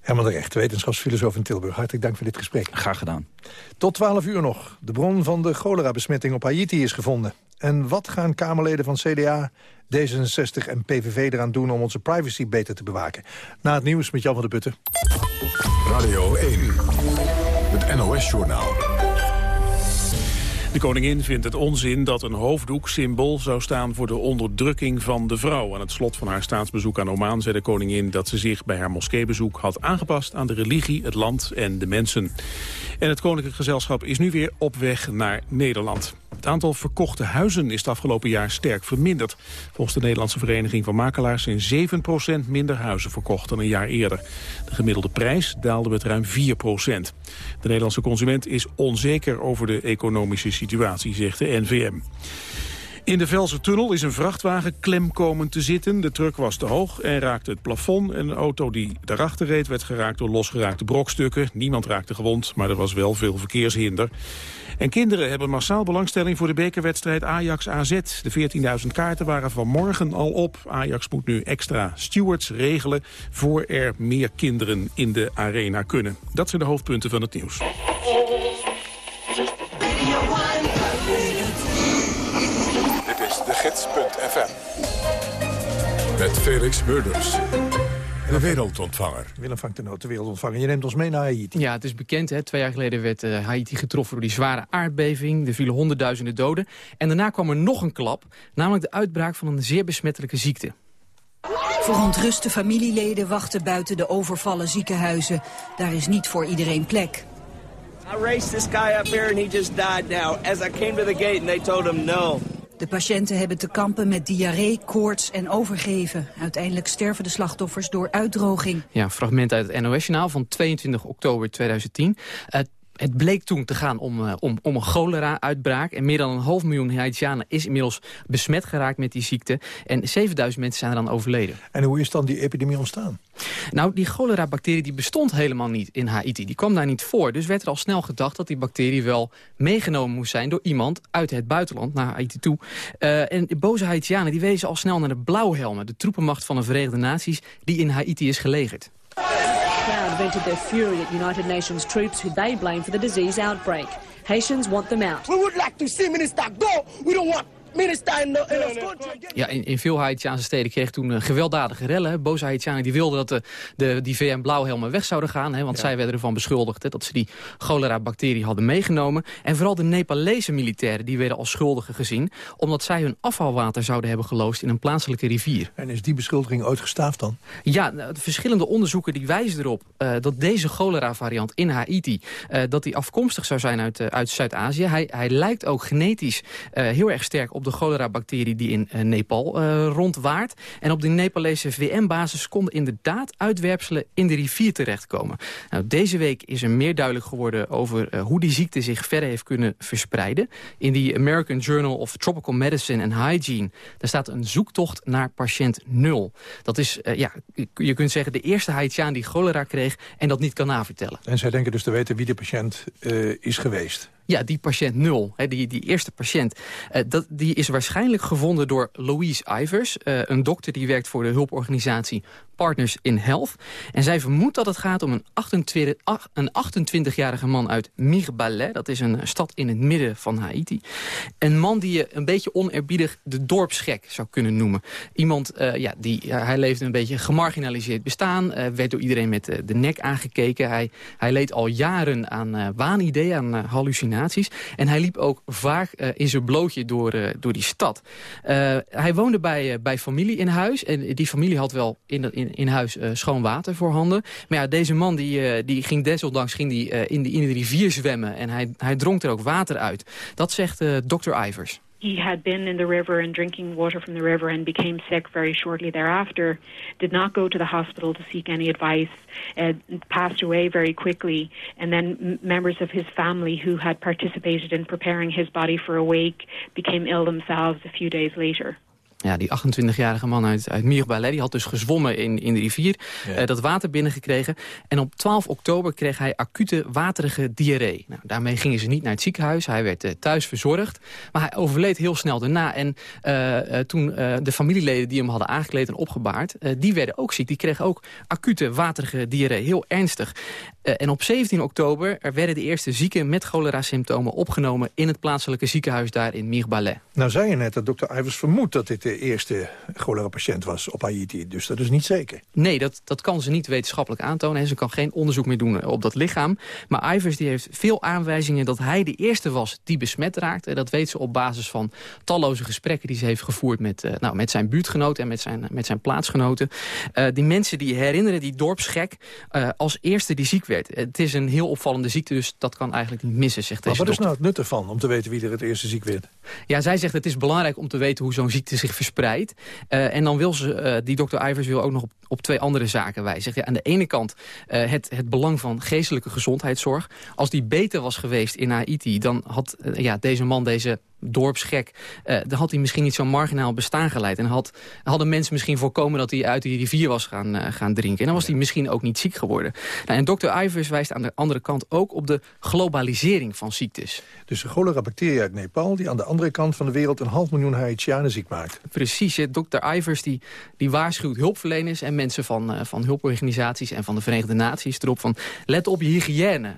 Herman de Recht, wetenschapsfilosoof in Tilburg. Hartelijk dank voor dit gesprek. Graag gedaan. Tot 12 uur nog. De bron van de cholera-besmetting op Haiti is gevonden. En wat gaan Kamerleden van CDA, D66 en PVV eraan doen... om onze privacy beter te bewaken? Na het nieuws met Jan van der Putten. Radio 1, het NOS-journaal. De koningin vindt het onzin dat een hoofddoek symbool zou staan voor de onderdrukking van de vrouw. Aan het slot van haar staatsbezoek aan Oman zei de koningin dat ze zich bij haar moskeebezoek had aangepast aan de religie, het land en de mensen. En het koninklijk gezelschap is nu weer op weg naar Nederland. Het aantal verkochte huizen is het afgelopen jaar sterk verminderd. Volgens de Nederlandse Vereniging van Makelaars zijn 7% minder huizen verkocht dan een jaar eerder. De gemiddelde prijs daalde met ruim 4%. De Nederlandse consument is onzeker over de economische situatie, zegt de NVM. In de Velse tunnel is een vrachtwagen klem komen te zitten. De truck was te hoog en raakte het plafond. En een auto die daarachter reed werd geraakt door losgeraakte brokstukken. Niemand raakte gewond, maar er was wel veel verkeershinder. En kinderen hebben massaal belangstelling voor de bekerwedstrijd Ajax-AZ. De 14.000 kaarten waren vanmorgen al op. Ajax moet nu extra stewards regelen voor er meer kinderen in de arena kunnen. Dat zijn de hoofdpunten van het nieuws. Dit is de gids.fm. Met Felix Murders. De wereldontvanger. Willem vangt de noot, de wereldontvanger. Je neemt ons mee naar Haiti. Ja, het is bekend. Hè? Twee jaar geleden werd uh, Haiti getroffen door die zware aardbeving. Er vielen honderdduizenden doden. En daarna kwam er nog een klap. Namelijk de uitbraak van een zeer besmettelijke ziekte. Verontruste familieleden wachten buiten de overvallen ziekenhuizen. Daar is niet voor iedereen plek. I raced this guy up here and he just died now. As I came to the gate and they told him no. De patiënten hebben te kampen met diarree, koorts en overgeven. Uiteindelijk sterven de slachtoffers door uitdroging. Ja, fragment uit het NOS-journaal van 22 oktober 2010. Uh, het bleek toen te gaan om, uh, om, om een cholera-uitbraak. En meer dan een half miljoen Haitianen is inmiddels besmet geraakt met die ziekte. En 7000 mensen zijn er dan overleden. En hoe is dan die epidemie ontstaan? Nou, die cholera-bacterie die bestond helemaal niet in Haiti. Die kwam daar niet voor. Dus werd er al snel gedacht dat die bacterie wel meegenomen moest zijn... door iemand uit het buitenland naar Haiti toe. Uh, en de boze Haitianen die wezen al snel naar de blauwhelmen... de troepenmacht van de Verenigde Naties die in Haiti is gelegerd. Crowd vented their fury at United Nations troops who they blame for the disease outbreak. Haitians want them out. We would like to see Minister go. We don't want minister in country. Ja, in, in veel Haitiaanse steden kreeg toen uh, gewelddadige rellen. Boze Haitianen die wilden dat de, de, die VN-blauwhelmen weg zouden gaan. Hè, want ja. zij werden ervan beschuldigd hè, dat ze die cholera-bacterie hadden meegenomen. En vooral de Nepalese militairen die werden als schuldigen gezien. Omdat zij hun afvalwater zouden hebben geloosd in een plaatselijke rivier. En is die beschuldiging ooit gestaafd dan? Ja, de verschillende onderzoeken die wijzen erop uh, dat deze cholera-variant in Haiti... Uh, dat die afkomstig zou zijn uit, uit Zuid-Azië. Hij, hij lijkt ook genetisch heel erg sterk op de cholera-bacterie die in uh, Nepal uh, rondwaart. En op de Nepalese VM-basis konden inderdaad uitwerpselen in de rivier terechtkomen. Nou, deze week is er meer duidelijk geworden over uh, hoe die ziekte zich verder heeft kunnen verspreiden. In die American Journal of Tropical Medicine and Hygiene... daar staat een zoektocht naar patiënt 0. Dat is, ja, je kunt zeggen, de eerste Haitiaan die cholera kreeg... en dat niet kan navertellen. En zij denken dus te weten wie de patiënt is geweest. Ja, die patiënt 0, hè, die, die eerste patiënt, uh, dat, die is waarschijnlijk gevonden door Louise Ivers. Uh, een dokter die werkt voor de hulporganisatie Partners in Health. En zij vermoedt dat het gaat om een 28, een 28-jarige man uit Mirbalais. Dat is een stad in het midden van Haiti. Een man die je een beetje onerbiedig de dorpsgek zou kunnen noemen. Iemand, uh, ja, die, hij leefde een beetje gemarginaliseerd bestaan. werd door iedereen met de nek aangekeken. Hij, hij leed al jaren aan waanideeën, aan hallucinaties. En hij liep ook vaak in zijn blootje door, door die stad. Hij woonde bij, bij familie in huis. En die familie had wel in, in, in huis schoon water voorhanden. Maar ja, deze man die, die ging desondanks ging die, in, de, in de rivier zwemmen. En hij, hij dronk er ook water uit. Dat zegt Dr. Ivers. he had been in the river and drinking water from the river and became sick very shortly thereafter, did not go to the hospital to seek any advice, uh, passed away very quickly, and then members of his family who had participated in preparing his body for a wake became ill themselves a few days later. Ja, die 28-jarige man uit, uit die had dus gezwommen in, in de rivier. Ja. Uh, dat water binnengekregen. En op 12 oktober kreeg hij acute waterige diarree. Nou, daarmee gingen ze niet naar het ziekenhuis. Hij werd uh, thuis verzorgd. Maar hij overleed heel snel daarna. En uh, toen de familieleden die hem hadden aangekleed en opgebaard... die werden ook ziek. Die kregen ook acute waterige diarree. Heel ernstig. en op 17 oktober er werden de eerste zieken met cholera-symptomen opgenomen... in het plaatselijke ziekenhuis daar in Mirbalais. Nou zei je net dat dokter Ivers vermoedt dat dit de eerste cholera-patiënt was op Haiti. Dus dat is niet zeker. Nee, dat, dat kan ze niet wetenschappelijk aantonen. En ze kan geen onderzoek meer doen op dat lichaam. Maar Ivers die heeft veel aanwijzingen dat hij de eerste was die besmet raakte. Dat weet ze op basis van talloze gesprekken die ze heeft gevoerd met, uh, nou, met zijn buurtgenoten en met zijn, met zijn plaatsgenoten. Uh, die mensen die herinneren die dorpsgek uh, als eerste die ziek werd. Het is een heel opvallende ziekte, dus dat kan eigenlijk niet missen, zegt maar deze wat is nou het nut ervan om te weten wie er het eerste ziek werd? Ja, zij zegt het is belangrijk om te weten hoe zo'n ziekte zich verspreidt. Uh, en dan wil ze, uh, die dokter Ivers wil ook nog op, op twee andere zaken wijzen. Ja, aan de ene kant uh, het, het belang van geestelijke gezondheidszorg. Als die beter was geweest in Haiti, dan had ja, deze man deze dorpsgek, uh, dan had hij misschien niet zo'n marginaal bestaan geleid. En had, hadden mensen misschien voorkomen dat hij uit die rivier was gaan, uh, gaan drinken. En dan was hij misschien ook niet ziek geworden. Nou, en dokter Ivers wijst aan de andere kant ook op de globalisering van ziektes. Dus de cholera-bacterie uit Nepal die aan de andere kant van de wereld... een half miljoen Haitianen ziek maakt. Precies, dokter Ivers die, die waarschuwt hulpverleners en mensen van, uh, van hulporganisaties... en van de Verenigde Naties erop van let op je hygiëne.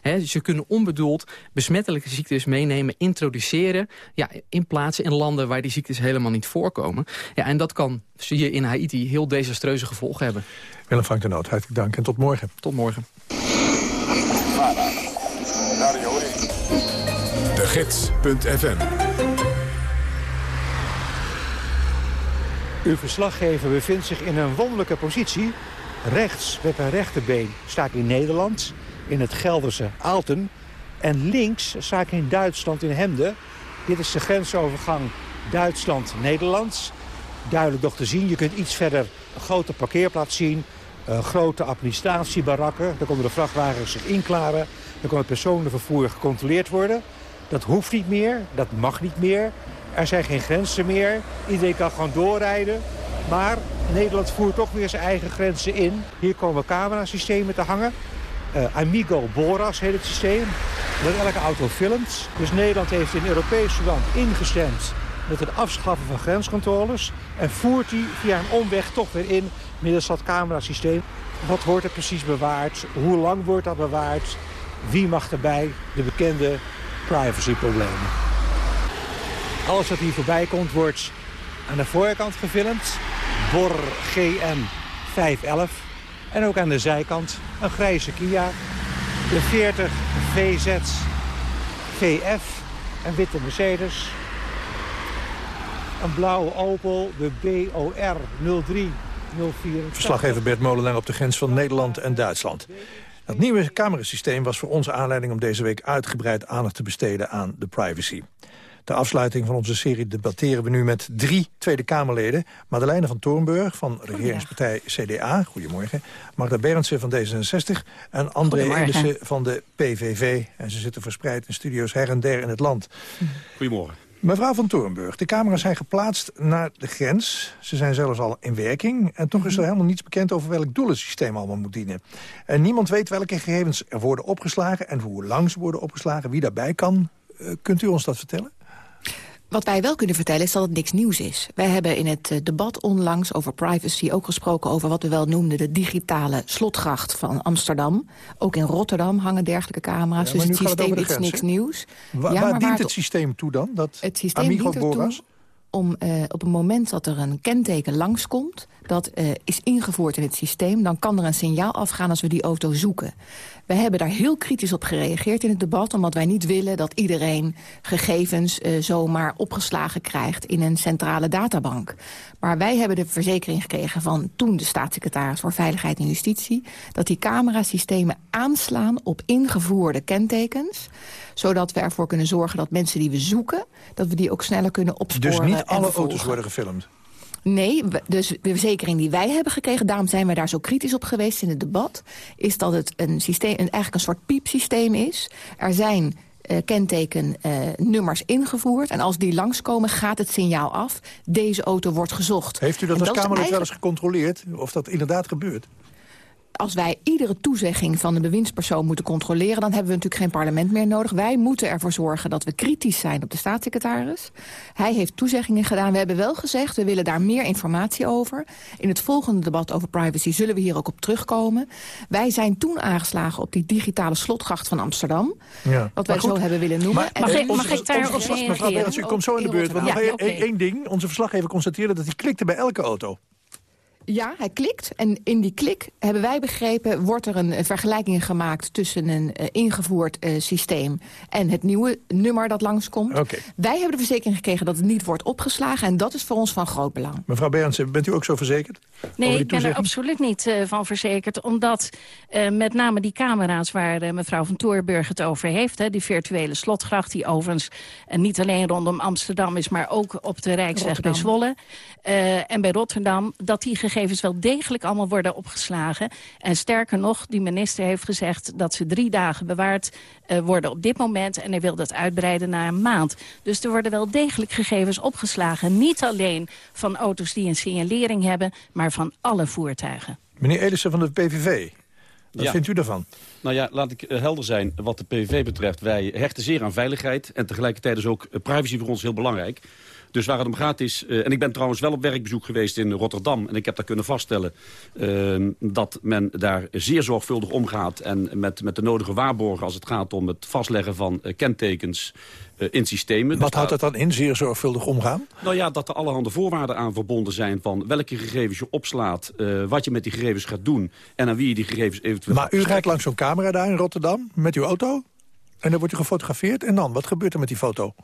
Hè, ze kunnen onbedoeld besmettelijke ziektes meenemen, introduceren ja, in plaatsen in landen waar die ziektes helemaal niet voorkomen. Ja, en dat kan, zie je in Haiti, heel desastreuze gevolgen hebben. Willem Frank de Noot, hartelijk dank en tot morgen. Tot morgen. De Gids.fm Uw verslaggever bevindt zich in een wonderlijke positie. Rechts, met een rechterbeen, sta ik in Nederland, in het Gelderse Aalten. En links sta ik in Duitsland, in Hemden. Dit is de grensovergang Duitsland-Nederlands. Duidelijk nog te zien. Je kunt iets verder een grote parkeerplaats zien. Grote administratiebarakken. Daar konden de vrachtwagens zich inklaren. Dan kon het personenvervoer gecontroleerd worden. Dat hoeft niet meer. Dat mag niet meer. Er zijn geen grenzen meer. Iedereen kan gewoon doorrijden. Maar Nederland voert toch weer zijn eigen grenzen in. Hier komen camerasystemen te hangen. Uh, Amigo Boras heet het systeem. Dat elke auto filmt. Dus Nederland heeft in Europees verband ingestemd met het afschaffen van grenscontroles. En voert die via een omweg toch weer in middels dat camerasysteem. Wat wordt er precies bewaard? Hoe lang wordt dat bewaard? Wie mag erbij? De bekende privacyproblemen. Alles wat hier voorbij komt wordt aan de voorkant gefilmd. BOR GM 511. En ook aan de zijkant een grijze Kia. De 40 VZ VF, een witte Mercedes. Een blauwe Opel, de BOR 0304. Verslaggever Bert Molenaar op de grens van Nederland en Duitsland. Dat nieuwe camerasysteem was voor onze aanleiding om deze week uitgebreid aandacht te besteden aan de privacy. De afsluiting van onze serie debatteren we nu met drie Tweede Kamerleden. Madeleine van Toornburg van regeringspartij CDA. Goedemorgen. Magda Berendsen van D66. En André Elissen van de PVV. En ze zitten verspreid in studio's her en der in het land. Goedemorgen. Mevrouw van Toornburg, de camera's zijn geplaatst naar de grens. Ze zijn zelfs al in werking. En toch is er helemaal niets bekend over welk doel het systeem allemaal moet dienen. En niemand weet welke gegevens er worden opgeslagen... en hoe lang ze worden opgeslagen, wie daarbij kan. Uh, kunt u ons dat vertellen? Wat wij wel kunnen vertellen is dat het niks nieuws is. Wij hebben in het debat onlangs over privacy ook gesproken over wat we wel noemden de digitale slotgracht van Amsterdam. Ook in Rotterdam hangen dergelijke camera's, Ja, dus het systeem is niks nieuws. Wa- Ja, waar maar dient waar het systeem toe dan? Dat het systeem Amigo dient ertoe Boras? om eh, op het moment dat er een kenteken langskomt... dat eh, is ingevoerd in het systeem... dan kan er een signaal afgaan als we die auto zoeken. We hebben daar heel kritisch op gereageerd in het debat... omdat wij niet willen dat iedereen gegevens eh, zomaar opgeslagen krijgt... in een centrale databank. Maar wij hebben de verzekering gekregen van toen de staatssecretaris... voor Veiligheid en Justitie... dat die camerasystemen aanslaan op ingevoerde kentekens zodat we ervoor kunnen zorgen dat mensen die we zoeken... dat we die ook sneller kunnen opsporen Dus niet alle auto's worden gefilmd? Nee, dus de verzekering die wij hebben gekregen... daarom zijn we daar zo kritisch op geweest in het debat... is dat het een systeem, een, eigenlijk een soort piepsysteem is. Er zijn eh kentekennummers ingevoerd... en als die langskomen gaat het signaal af. Deze auto wordt gezocht. Heeft u dat En als is Kamerlid wel eigenlijk- eens gecontroleerd? Of dat inderdaad gebeurt? Als wij iedere toezegging van de bewindspersoon moeten controleren... dan hebben we natuurlijk geen parlement meer nodig. Wij moeten ervoor zorgen dat we kritisch zijn op de staatssecretaris. Hij heeft toezeggingen gedaan. We hebben wel gezegd, we willen daar meer informatie over. In het volgende debat over privacy zullen we hier ook op terugkomen. Wij zijn toen aangeslagen op die digitale slotgracht van Amsterdam. Ja. Wat wij goed, zo hebben willen noemen. Maar, En verslag- reageren Mevrouw Berends, u komt zo in de beurt. Want nog één ding. Onze verslaggever constateerde dat hij klikte bij elke auto. Ja, hij klikt. En in die klik, hebben wij begrepen... wordt er een vergelijking gemaakt tussen een eh, ingevoerd eh, systeem... en het nieuwe nummer dat langskomt. Oké. Wij hebben de verzekering gekregen dat het niet wordt opgeslagen... en dat is voor ons van groot belang. Mevrouw Berendsen, bent u ook zo verzekerd? Nee, ik ben er absoluut niet eh, van verzekerd. Omdat eh, met name die camera's waar mevrouw van Toorburg het over heeft... Hè, die virtuele slotgracht, die overigens niet alleen rondom Amsterdam is... maar ook op de Rijksweg bij. Zwolle eh, en bij Rotterdam... dat die gegevens wel degelijk allemaal worden opgeslagen. En sterker nog, die minister heeft gezegd... dat ze drie dagen bewaard eh, worden op dit moment... en hij wil dat uitbreiden naar een maand. Dus er worden wel degelijk gegevens opgeslagen. Niet alleen van auto's die een signalering hebben... maar van alle voertuigen. Meneer Elissen van de PVV, wat Ja. vindt u daarvan? Nou ja, laat ik eh, helder zijn wat de PVV betreft. Wij hechten zeer aan veiligheid en tegelijkertijd is ook eh, privacy voor ons heel belangrijk. Dus waar het om gaat is, eh, en ik ben trouwens wel op werkbezoek geweest in Rotterdam... en ik heb daar kunnen vaststellen eh, dat men daar zeer zorgvuldig omgaat... en met, met de nodige waarborgen als het gaat om het vastleggen van eh, kentekens in systemen. Wat Dus houdt dat dan in, zeer zorgvuldig omgaan? nou ja, dat er allerhande voorwaarden aan verbonden zijn... van welke gegevens je opslaat, wat je met die gegevens gaat doen... en aan wie je die gegevens eventueel Maar u rijdt langs zo'n camera daar in Rotterdam met uw auto... en dan wordt u gefotografeerd en dan, wat gebeurt er met die foto?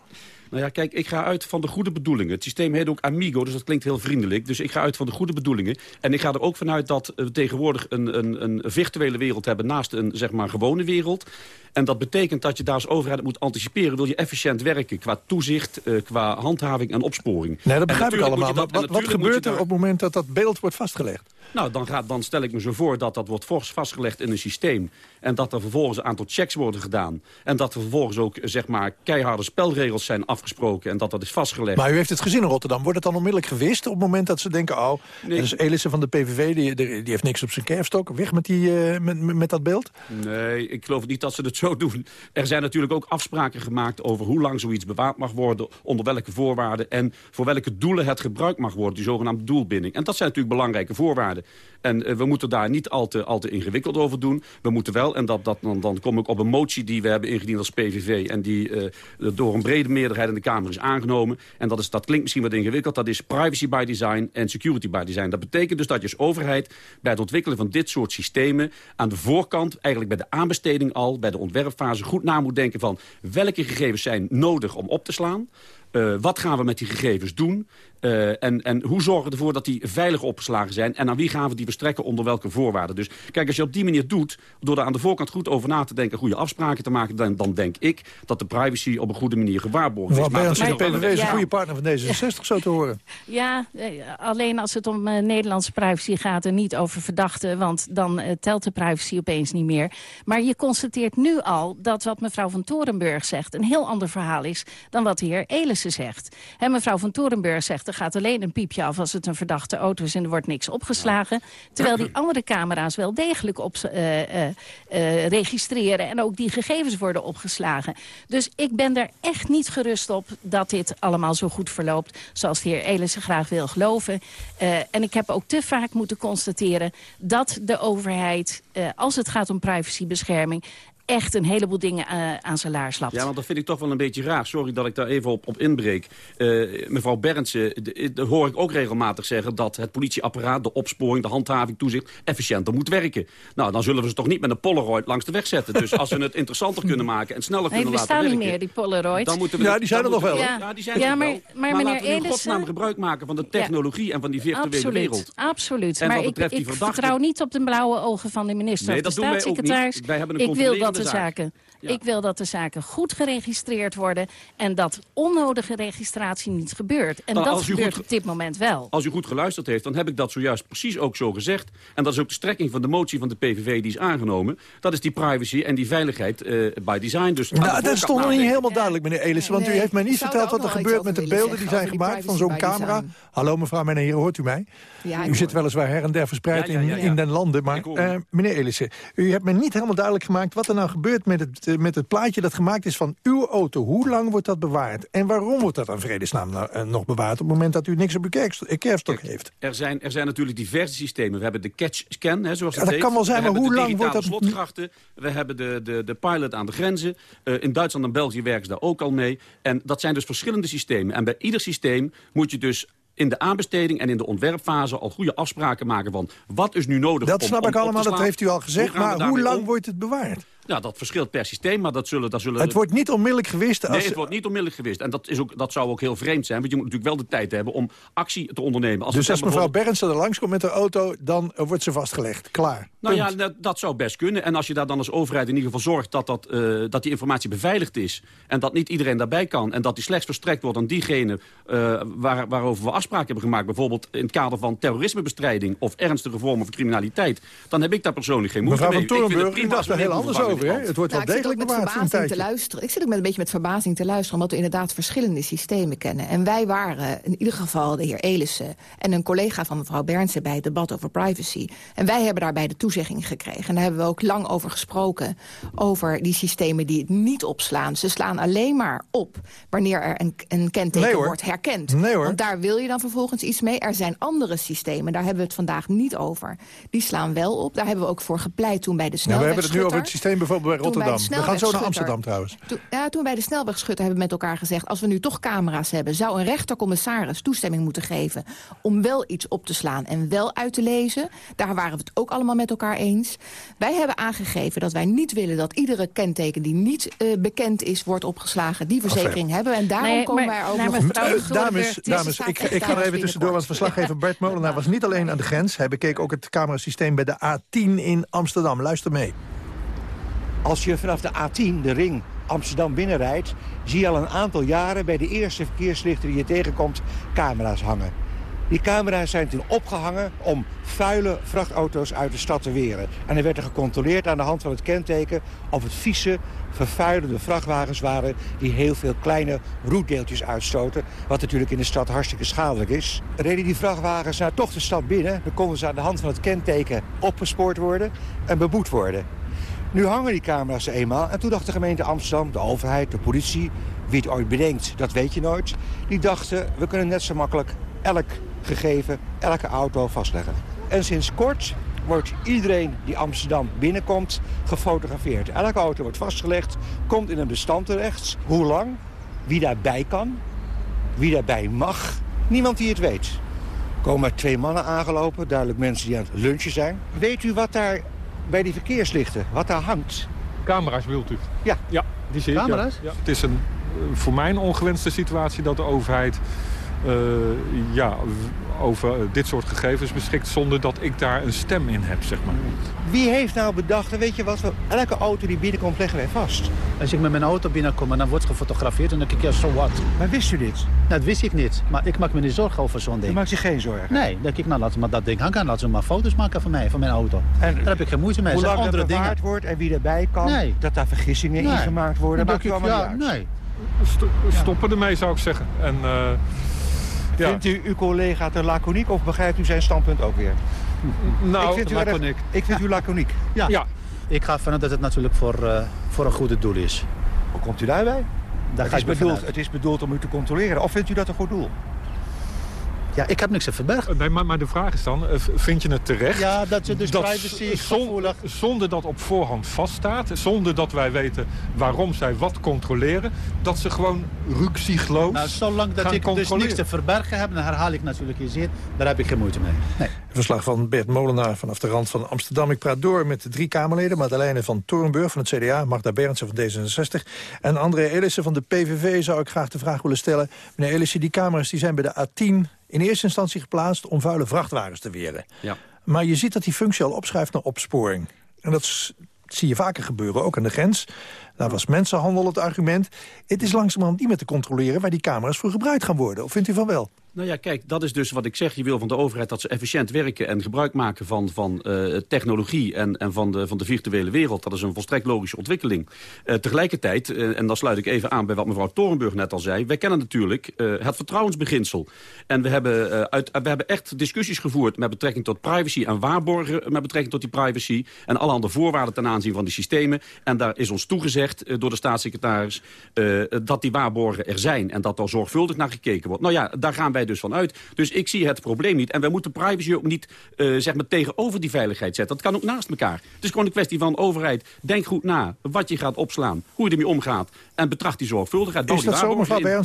Nou ja, kijk, ik ga uit van de goede bedoelingen. Het systeem heet ook Amigo, dus dat klinkt heel vriendelijk. Dus ik ga uit van de goede bedoelingen. En ik ga er ook vanuit dat we tegenwoordig een, een, een virtuele wereld hebben... naast een zeg maar, gewone wereld. En dat betekent dat je daar als overheid moet anticiperen. Wil je efficiënt werken qua toezicht, eh, qua handhaving en opsporing. Nee, dat begrijp ik allemaal. Maar wat, gebeurt er daar- op het moment dat dat beeld wordt vastgelegd? Nou, dan, gaat, dan stel ik me zo voor dat dat wordt fors vastgelegd in een systeem. En dat er vervolgens een aantal checks worden gedaan. En dat er vervolgens ook zeg maar, keiharde spelregels zijn afgesproken. En dat dat is vastgelegd. Maar u heeft het gezien in Rotterdam. Wordt het dan onmiddellijk gewist op het moment dat ze denken... oh, Nee. dus Elissen van de PVV, die, die heeft niks op zijn kerfstok. Weg met, die, eh, met, met, dat beeld? Nee, ik geloof niet dat ze het zo doen. Er zijn natuurlijk ook afspraken gemaakt over hoe lang zoiets bewaard mag worden, onder welke voorwaarden en voor welke doelen het gebruikt mag worden, die zogenaamde doelbinding. En dat zijn natuurlijk belangrijke voorwaarden. En eh, we moeten daar niet al te, al te ingewikkeld over doen. We moeten wel, en dat, dat, dan, dan kom ik op een motie die we hebben ingediend als PVV... en die eh, door een brede meerderheid in de Kamer is aangenomen. En dat, is, dat klinkt misschien wat ingewikkeld. Dat is privacy by design en security by design. Dat betekent dus dat je als overheid bij het ontwikkelen van dit soort systemen... aan de voorkant, eigenlijk bij de aanbesteding al, bij de ontwerpfase... goed na moet denken van welke gegevens zijn nodig om op te slaan... Eh, wat gaan we met die gegevens doen? Uh, en, en hoe zorgen we ervoor dat die veilig opgeslagen zijn? En aan wie gaan we die verstrekken onder welke voorwaarden? Dus kijk, als je op die manier doet, door er aan de voorkant goed over na te denken... goede afspraken te maken, dan, dan denk ik dat de privacy op een goede manier gewaarborgd is. Maar de PVV is een goede partner van D66, zo te horen. Ja, alleen als het om uh, Nederlandse privacy gaat en niet over verdachten... want dan uh, telt de privacy opeens niet meer. Maar je constateert nu al dat wat mevrouw van Torenburg zegt... een heel ander verhaal is dan wat de heer Elissen zegt. En mevrouw van Torenburg zegt er gaat alleen een piepje af als het een verdachte auto is en er wordt niks opgeslagen. Terwijl die andere camera's wel degelijk op, uh, uh, uh, registreren en ook die gegevens worden opgeslagen. Dus ik ben er echt niet gerust op dat dit allemaal zo goed verloopt zoals de heer Elissen graag wil geloven. en ik heb ook te vaak moeten constateren dat de overheid, als het gaat om privacybescherming echt een heleboel dingen uh, aan zijn laars lapt. Ja, want dat vind ik toch wel een beetje raar. Sorry dat ik daar even op, op inbreek. Uh, mevrouw Berndsen, dat hoor ik ook regelmatig zeggen... dat het politieapparaat, de opsporing, de handhaving, toezicht... efficiënter moet werken. Nou, dan zullen we ze toch niet met een Polaroid langs de weg zetten. Dus als we het interessanter kunnen maken en sneller nee, kunnen laten werken... die bestaan niet meer, die Polaroids. Dan moeten we, ja, die zijn er nog wel. Ja, ja die zijn ja, er maar, wel. Maar, maar meneer laten we in Elissen... godsnaam gebruik maken van de technologie... Ja. en van die virtuele absoluut, wereld. Absoluut, En maar wat ik, betreft die ik verdachte- vertrouw niet op de blauwe ogen van de minister Nee, of de dat doen wij ook staatssecretaris. niet. Wij hebben een ik wil dat de zaken... Ja. Ik wil dat de zaken goed geregistreerd worden... en dat onnodige registratie niet gebeurt. En Nou, dat gebeurt goed- op dit moment wel. Als u goed geluisterd heeft, dan heb ik dat zojuist precies ook zo gezegd. En dat is ook de strekking van de motie van de PVV die is aangenomen. Dat is die privacy en die veiligheid eh, by design. Dus de Nou, dat stond nog niet helemaal duidelijk, meneer Elissen. Want u heeft mij niet verteld wat er gebeurt met de beelden die zijn gemaakt van zo'n camera. Hallo mevrouw, heren, hoort u mij? Ja, u zit weliswaar her en der verspreid Ja, ja, ja, in, ja. in den landen. Maar eh, meneer Elissen, u hebt me niet helemaal duidelijk gemaakt... wat er nou gebeurt met het, eh, met het plaatje dat gemaakt is van uw auto. Hoe lang wordt dat bewaard? En waarom wordt dat aan vredesnaam nou, eh, nog bewaard... op het moment dat u niks op uw kerfst- kerfstok heeft? Er zijn, er zijn natuurlijk diverse systemen. We hebben de catch-scan, hè, zoals Ja, dat dat heet. kan wel zijn, we maar hebben hoe de lang wordt dat- slotgrachten. We hebben de, de, de pilot aan de grenzen. Eh, in Duitsland en België werken ze daar ook al mee. En dat zijn dus verschillende systemen. En bij ieder systeem moet je dus in de aanbesteding en in de ontwerpfase al goede afspraken maken van wat is nu nodig Dat om- snap om ik allemaal, dat heeft u al gezegd. Maar hoe lang wordt het bewaard? Ja, dat verschilt per systeem, maar dat zullen... Dat zullen Het wordt niet onmiddellijk gewist als... Nee, het wordt niet onmiddellijk gewist. En dat, is ook, dat zou ook heel vreemd zijn. Want je moet natuurlijk wel de tijd hebben om actie te ondernemen. Als dus als mevrouw bijvoorbeeld- Berendsen er langskomt met haar auto... dan eh, wordt ze vastgelegd. Klaar. Nou ja, dat, dat zou best kunnen. En als je daar dan als overheid in ieder geval zorgt dat, dat, eh, dat die informatie beveiligd is... en dat niet iedereen daarbij kan... en dat die slechts verstrekt wordt aan diegene eh, waar, waarover we afspraken hebben gemaakt... bijvoorbeeld in het kader van terrorismebestrijding... of ernstige vormen van criminaliteit... dan heb ik daar persoonlijk geen moeite Mevrouw mee. van Ik vind het Torenburg, prima dacht we heel anders vervangen over. Hè? Het wordt Nou, wel ik zit ook degelijk bewaard voor een verbazing te luisteren. Ik zit ook met een beetje met verbazing te luisteren... omdat we inderdaad verschillende systemen kennen. En wij waren in ieder geval de heer Elissen... en een collega van mevrouw Berndsen bij het debat over privacy. En wij hebben daarbij de toezegging gekregen. En daar hebben we ook lang over gesproken. Over die systemen die het niet opslaan. Ze slaan alleen maar op wanneer er een, een kenteken Nee, wordt herkend. Nee, hoor. Want daar wil je dan vervolgens iets mee. Er zijn andere systemen, daar hebben we het vandaag niet over. Die slaan wel op. Daar hebben we ook voor gepleit toen bij de Ja, we hebben het nu over het systeem bijvoorbeeld bij Rotterdam. We gaan zo naar Amsterdam trouwens. Toen, ja, toen bij de snelwegschutter hebben we met elkaar gezegd... als we nu toch camera's hebben, zou een rechtercommissaris toestemming moeten geven... om wel iets op te slaan en wel uit te lezen. Daar waren we het ook allemaal met elkaar eens. Wij hebben aangegeven dat wij niet willen dat iedere kenteken... die niet eh, bekend is, wordt opgeslagen. Die verzekering hebben we. En daarom Nee, komen maar wij ook naar nog... dames, dames staat ik, ik ga er dames even tussendoor, want verslaggever Bert Molenaar was niet alleen aan de grens. Hij bekeek ook het camerasysteem bij de A10 in Amsterdam. Luister mee. Als je vanaf de A10, de ring, Amsterdam binnenrijdt... zie je al een aantal jaren bij de eerste verkeerslichten die je tegenkomt... camera's hangen. Die camera's zijn toen opgehangen om vuile vrachtauto's uit de stad te weren. En er werd er gecontroleerd aan de hand van het kenteken... of het vieze, vervuilende vrachtwagens waren... die heel veel kleine roetdeeltjes uitstoten... wat natuurlijk in de stad hartstikke schadelijk is. Reden die vrachtwagens nou toch de stad binnen... dan konden ze aan de hand van het kenteken opgespoord worden en beboet worden. Nu hangen die camera's er eenmaal. En toen dacht de gemeente Amsterdam, de overheid, de politie... wie het ooit bedenkt, dat weet je nooit. Die dachten, we kunnen net zo makkelijk elk gegeven, elke auto vastleggen. En sinds kort wordt iedereen die Amsterdam binnenkomt gefotografeerd. Elke auto wordt vastgelegd, komt in een bestand terecht. Hoe lang, wie daarbij kan, wie daarbij mag. Niemand die het weet. Er komen twee mannen aangelopen, duidelijk mensen die aan het lunchen zijn. Weet u wat daar bij die verkeerslichten, wat daar hangt? Camera's wilt u? Ja. Ja, die zie ik. Camera's? Ja. Het is een voor mij een ongewenste situatie dat de overheid ja, over dit soort gegevens beschikt... zonder dat ik daar een stem in heb, zeg maar. Wie heeft nou bedacht, weet je wat, elke auto die binnenkomt leggen wij vast. Als ik met mijn auto binnenkom en dan wordt gefotografeerd... dan denk ik, ja, zo wat. Maar wist u dit? Nou, dat wist ik niet. Maar ik maak me niet zorgen over zo'n ding. U maakt zich geen zorgen? Nee, dan denk ik, nou, laten we maar dat ding hangen. Laten we maar foto's maken van mij, van mijn auto. En, daar heb ik geen moeite mee. Hoe lang andere dat bewaard dingen. wordt en wie erbij kan... Nee. dat daar vergissingen nee. in gemaakt worden, Dan maakt u allemaal ja, niet uit. nee. Sto stoppen ermee, zou ik zeggen. En, uh, ja. Vindt u uw collega te laconiek of begrijpt u zijn standpunt ook weer? Nou, ik vind u, laconiek. Erg, ik vind u laconiek. Ja. ja. Ik ga vanuit dat het natuurlijk voor, uh, voor een goede doel is. Hoe komt u daarbij? Daar het, ga is ik bedoeld, het is bedoeld om u te controleren. Of vindt u dat een goed doel? Ja, ik heb niks te verbergen. Nee, maar, maar de vraag is dan, vind je het terecht? Ja, dat je dus privacy zonder, zonder dat op voorhand vaststaat, zonder dat wij weten waarom zij wat controleren, dat ze gewoon ruksigloos Nou, zolang dat ik dus niks te verbergen heb, dan herhaal ik natuurlijk je zin, daar heb ik geen moeite mee. Nee. Verslag van Bert Molenaar vanaf de rand van Amsterdam. Ik praat door met de drie Kamerleden. Madeleine van Torenburg van het CDA, Magda Berendsen van D66... en André Elissen van de PVV zou ik graag de vraag willen stellen. Meneer Elissen, die camera's die zijn bij de A10 in eerste instantie geplaatst... om vuile vrachtwagens te weren. Ja. Maar je ziet dat die functie al opschuift naar opsporing. En dat zie je vaker gebeuren, ook aan de grens. Daar was mensenhandel het argument. Het is langzamerhand niet meer te controleren... waar die camera's voor gebruikt gaan worden. Of vindt u van wel? Nou ja, kijk, dat is dus wat ik zeg. Je wil van de overheid dat ze efficiënt werken en gebruik maken van, van uh, technologie en, en van, de, van de virtuele wereld. Dat is een volstrekt logische ontwikkeling. Uh, tegelijkertijd, uh, en dan sluit ik even aan bij wat mevrouw Torenburg net al zei. Wij kennen natuurlijk het vertrouwensbeginsel. En we hebben, uit, we hebben echt discussies gevoerd met betrekking tot privacy en waarborgen met betrekking tot die privacy. En alle andere voorwaarden ten aanzien van die systemen. En daar is ons toegezegd door de staatssecretaris dat die waarborgen er zijn. En dat er zorgvuldig naar gekeken wordt. Nou ja, daar gaan wij dus van uit. Dus ik zie het probleem niet. En wij moeten privacy ook niet uh, zeg maar tegenover die veiligheid zetten. Dat kan ook naast elkaar. Het is gewoon een kwestie van overheid. Denk goed na wat je gaat opslaan. Hoe je ermee omgaat. En betracht die zorgvuldigheid. Is dat zo, mevrouw?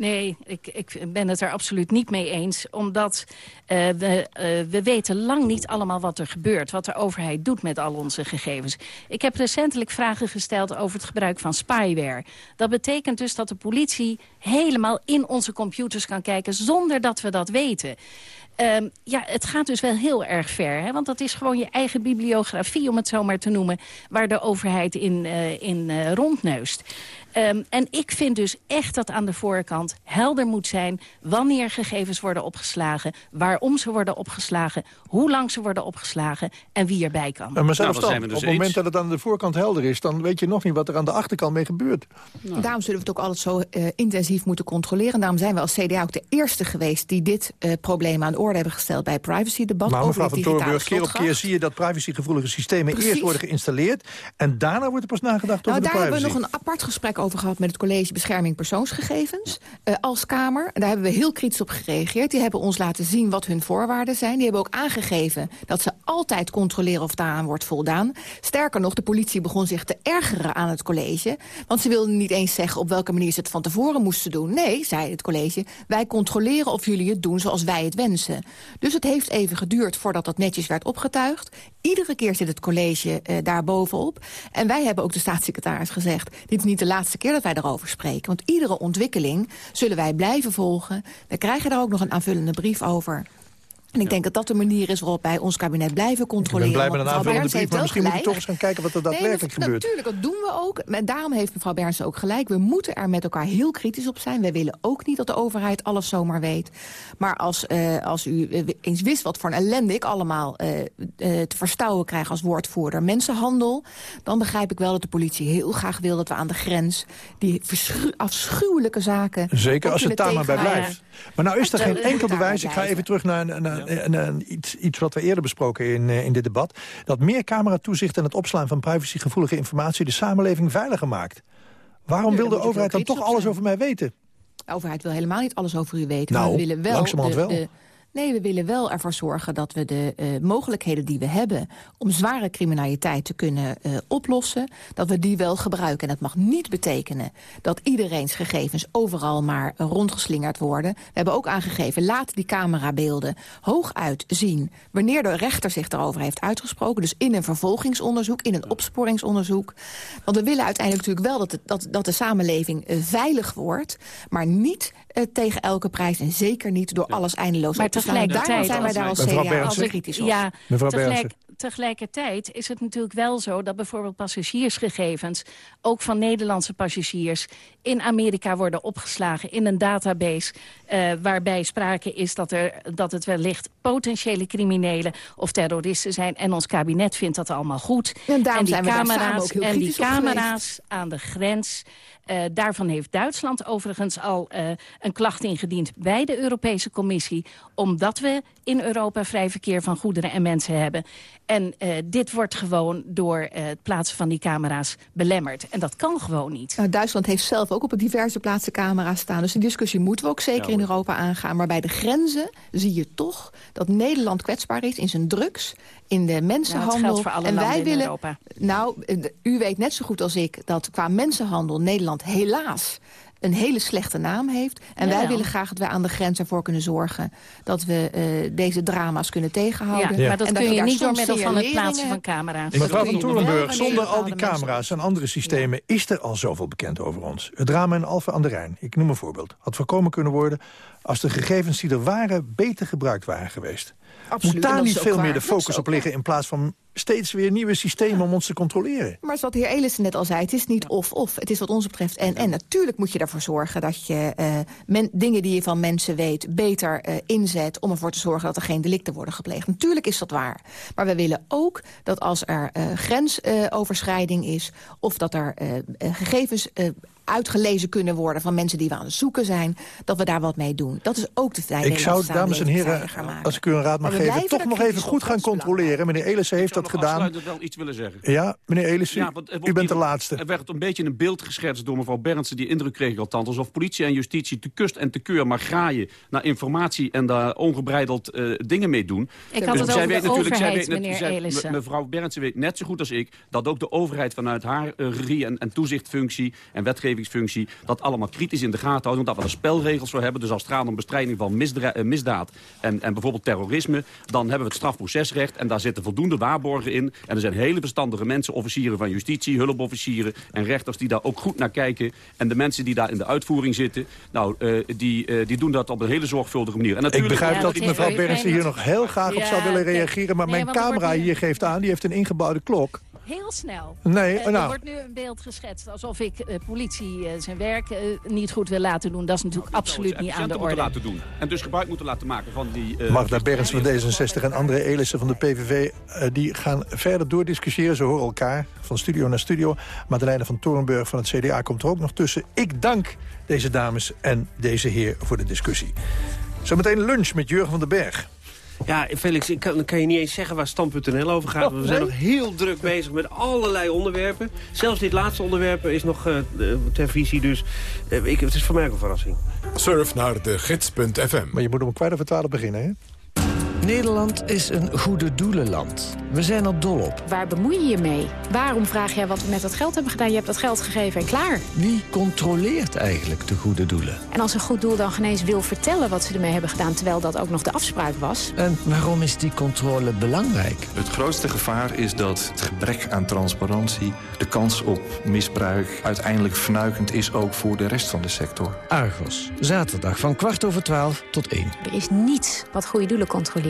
Nee, ik, ik ben het er absoluut niet mee eens. Omdat uh, we, uh, we weten lang niet allemaal wat er gebeurt. Wat de overheid doet met al onze gegevens. Ik heb recentelijk vragen gesteld over het gebruik van spyware. Dat betekent dus dat de politie helemaal in onze computers kan kijken... zonder dat we dat weten. Um, ja, het gaat dus wel heel erg ver. Hè? Want dat is gewoon je eigen bibliografie, om het zo maar te noemen... waar de overheid in, uh, in rondneust. Um, en ik vind dus echt dat aan de voorkant helder moet zijn... wanneer gegevens worden opgeslagen, waarom ze worden opgeslagen... hoe lang ze worden opgeslagen en wie erbij kan. Maar zelfs nou, dan, dus op het moment dat het aan de voorkant helder is... dan weet je nog niet wat er aan de achterkant mee gebeurt. Nou. Daarom zullen we het ook altijd zo uh, intensief moeten controleren. Daarom zijn we als CDA ook de eerste geweest... die dit uh, probleem aan de orde hebben gesteld bij het privacy-debat. Maar mevrouw van Torenburg, keer op keer zie je dat privacygevoelige systemen... Precies. eerst worden geïnstalleerd en daarna wordt er pas nagedacht nou, over de privacy. Daar hebben we nog een apart gesprek over gehad met het College Bescherming Persoonsgegevens uh, als Kamer. Daar hebben we heel kritisch op gereageerd. Die hebben ons laten zien wat hun voorwaarden zijn. Die hebben ook aangegeven dat ze altijd controleren of daaraan wordt voldaan. Sterker nog, de politie begon zich te ergeren aan het college. Want ze wilden niet eens zeggen op welke manier ze het van tevoren moesten doen. Nee, zei het college, wij controleren of jullie het doen zoals wij het wensen. Dus het heeft even geduurd voordat dat netjes werd opgetuigd. Iedere keer zit het college uh, daar bovenop. En wij hebben ook de staatssecretaris gezegd... dit is niet de laatste keer dat wij daarover spreken. Want iedere ontwikkeling zullen wij blijven volgen. We krijgen daar ook nog een aanvullende brief over. En ik denk dat dat de manier is waarop wij ons kabinet blijven controleren. Ik ben blij met een aanvullende brief, maar misschien moet je toch eens gaan kijken wat er daadwerkelijk nee, gebeurt. Natuurlijk, dat doen we ook. En daarom heeft mevrouw Bernsen ook gelijk. We moeten er met elkaar heel kritisch op zijn. Wij willen ook niet dat de overheid alles zomaar weet. Maar als, uh, als u eens wist wat voor een ellende ik allemaal uh, te verstouwen krijg als woordvoerder. Mensenhandel, dan begrijp ik wel dat de politie heel graag wil dat we aan de grens die afschuwelijke zaken... Zeker als het daar maar bij blijft. Maar nou is er geen enkel bewijs. Ik ga even terug naar... naar iets, iets wat we eerder besproken in, uh, in dit debat... dat meer cameratoezicht en het opslaan van privacygevoelige informatie... de samenleving veiliger maakt. Waarom wil de overheid dan toch alles over mij weten? De overheid wil helemaal niet alles over u weten. Nou, maar we willen wel langzamerhand de, wel. De, Nee, we willen wel ervoor zorgen dat we de uh, mogelijkheden die we hebben... om zware criminaliteit te kunnen uh, oplossen, dat we die wel gebruiken. En dat mag niet betekenen dat iedereen's gegevens overal maar rondgeslingerd worden. We hebben ook aangegeven, laat die camerabeelden hooguit zien... wanneer de rechter zich daarover heeft uitgesproken. Dus in een vervolgingsonderzoek, in een opsporingsonderzoek. Want we willen uiteindelijk natuurlijk wel dat, dat, dat de samenleving veilig wordt... maar niet tegen elke prijs en zeker niet door alles eindeloos maar op te slaan. Daarom zijn wij daar als CDA als kritisch op. Ja, tegelijk, tegelijkertijd is het natuurlijk wel zo dat bijvoorbeeld passagiersgegevens... ook van Nederlandse passagiers in Amerika worden opgeslagen in een database... Uh, waarbij sprake is dat, er, dat het wellicht potentiële criminelen of terroristen zijn. En ons kabinet vindt dat allemaal goed. En, en die camera's, en die camera's aan de grens... Uh, daarvan heeft Duitsland overigens al uh, een klacht ingediend bij de Europese Commissie. Omdat we in Europa vrij verkeer van goederen en mensen hebben. En uh, dit wordt gewoon door het plaatsen van die camera's belemmerd. En dat kan gewoon niet. Nou, Duitsland heeft zelf ook op diverse plaatsen camera's staan. Dus die discussie moeten we ook zeker ja, in Europa aangaan. Maar bij de grenzen zie je toch dat Nederland kwetsbaar is in zijn drugs in de mensenhandel. Nou, en wij willen. Europa. Nou, u weet net zo goed als ik dat qua mensenhandel Nederland helaas een hele slechte naam heeft. En Ja. wij willen graag dat wij aan de grens ervoor kunnen zorgen... dat we uh, deze drama's kunnen tegenhouden. Ja, maar dat en kun je je daar niet door middel van het plaatsen van camera's. Mevrouw van zonder al die camera's en andere systemen... is er al zoveel bekend over ons. Het drama in Alphen aan de Rijn, ik noem een voorbeeld... had voorkomen kunnen worden als de gegevens die er waren... beter gebruikt waren geweest. Absoluut, Moet daar niet veel waar. meer de focus op liggen... in plaats van steeds weer nieuwe systemen om ons te controleren? Maar zoals de heer Elissen net al zei, het is niet of-of. Het is wat ons betreft en. En natuurlijk moet je ervoor zorgen dat je uh, men, dingen die je van mensen weet... beter uh, inzet om ervoor te zorgen dat er geen delicten worden gepleegd. Natuurlijk is dat waar. Maar we willen ook dat als er uh, grensoverschrijding is... of dat er gegevens uitgelezen kunnen worden van mensen die we aan het zoeken zijn, dat we daar wat mee doen. Dat is ook de vrijheid. Ik zou, dames en heren, als ik u een raad mag geven... toch nog even goed gaan controleren. Meneer Elissen heeft dat gedaan. Ik wel iets willen zeggen. Ja, meneer Elissen, Ja, u bent de laatste. Er werd een beetje een beeld geschetst door mevrouw Berndsen. Die indruk kreeg ik althans. Alsof politie en justitie te kust en te keur maar graaien naar informatie en daar ongebreideld eh, dingen mee doen. Ik had het Zij over weet de natuurlijk- zij overheid, weet net- meneer zij- Elissen. me- Mevrouw Berndsen weet net zo goed als ik dat ook de overheid vanuit haar eh, regie en, en toezichtfunctie en dat allemaal kritisch in de gaten houden. Dat we er spelregels voor hebben. Dus als het gaat om bestrijding van eh, misdaad en, en bijvoorbeeld terrorisme, dan hebben we het strafprocesrecht en daar zitten voldoende waarborgen in. En er zijn hele verstandige mensen, officieren van justitie, hulpofficieren en rechters die daar ook goed naar kijken. En de mensen die daar in de uitvoering zitten, nou, eh, die, eh, die doen dat op een hele zorgvuldige manier. En Ik natuurlijk- begrijp Ja, dat dat mevrouw Berendsen hier nog heel graag op Ja, zou willen reageren... maar Nee, mijn er camera hier geeft aan, die heeft een ingebouwde klok. Heel snel. Nee, Eh, er nou. wordt nu een beeld geschetst alsof ik eh, politie eh, zijn werk niet goed wil laten doen. Dat is natuurlijk absoluut niet aan de orde. laten doen. En dus gebruik moeten laten maken van die... eh, Magda Berends van D66 en André Elissen van de PVV... eh, die gaan verder doordiscussiëren, ze horen elkaar, van studio naar studio. Madeleine van Torenburg van het CDA komt er ook nog tussen. Ik dank deze dames en deze heer voor de discussie. Zometeen lunch met Jurgen van den Berg. Ja, Felix, ik kan, kan je niet eens zeggen waar Stand.nl over gaat. Oh, we zijn nog heel druk bezig met allerlei onderwerpen. Zelfs dit laatste onderwerp is nog eh, eh, ter visie, dus eh, ik, het is voor mij ook een verrassing. Surf naar de gids.fm. Maar je moet om kwart over twaalf beginnen, hè? Nederland is een goede doelenland. We zijn er dol op. Waar bemoei je je mee? Waarom vraag jij wat we met dat geld hebben gedaan? Je hebt dat geld gegeven en klaar. Wie controleert eigenlijk de goede doelen? En als een goed doel dan geen eens wil vertellen wat ze ermee hebben gedaan... terwijl dat ook nog de afspraak was... En waarom is die controle belangrijk? Het grootste gevaar is dat het gebrek aan transparantie... de kans op misbruik uiteindelijk vernuikend is ook voor de rest van de sector. Argos, zaterdag van kwart over twaalf tot één. Er is niets wat goede doelen controleert.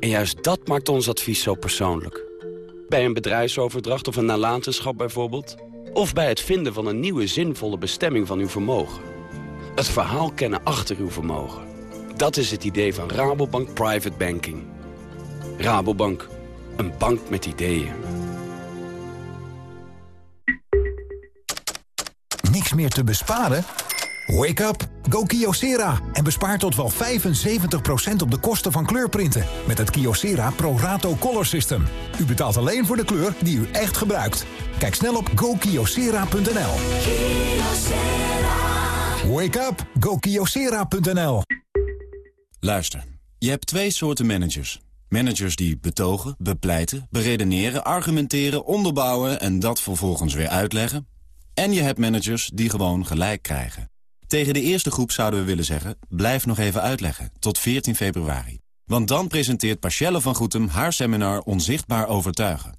En juist dat maakt ons advies zo persoonlijk. Bij een bedrijfsoverdracht of een nalatenschap bijvoorbeeld. Of bij het vinden van een nieuwe zinvolle bestemming van uw vermogen. Het verhaal kennen achter uw vermogen. Dat is het idee van Rabobank Private Banking. Rabobank, Een bank met ideeën. Niks meer te besparen? Wake up, go Kyocera en bespaar tot wel 75% op de kosten van kleurprinten met het Kyocera Pro Rato Color System. U betaalt alleen voor de kleur die u echt gebruikt. Kijk snel op gokyocera.nl. Wake up, go Kyocera.nl. Luister, je hebt twee soorten managers. Managers die betogen, bepleiten, beredeneren, argumenteren, onderbouwen... en dat vervolgens weer uitleggen. En je hebt managers die gewoon gelijk krijgen. Tegen de eerste groep zouden we willen zeggen... blijf nog even uitleggen, tot 14 februari. Want dan presenteert Pachelle van Goetem haar seminar Onzichtbaar Overtuigen.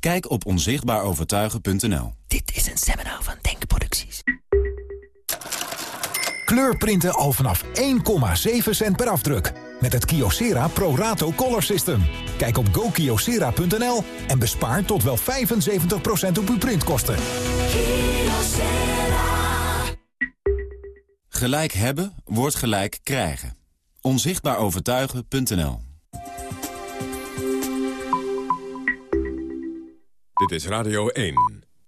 Kijk op onzichtbaarovertuigen.nl. Dit is een seminar van Denkproducties. Kleurprinten al vanaf 1,7 cent per afdruk. Met het Kyocera Pro Rato Color System. Kijk op gokyocera.nl en bespaar tot wel 75% op uw printkosten. Gelijk hebben wordt gelijk krijgen. Onzichtbaarovertuigen.nl Dit is Radio 1.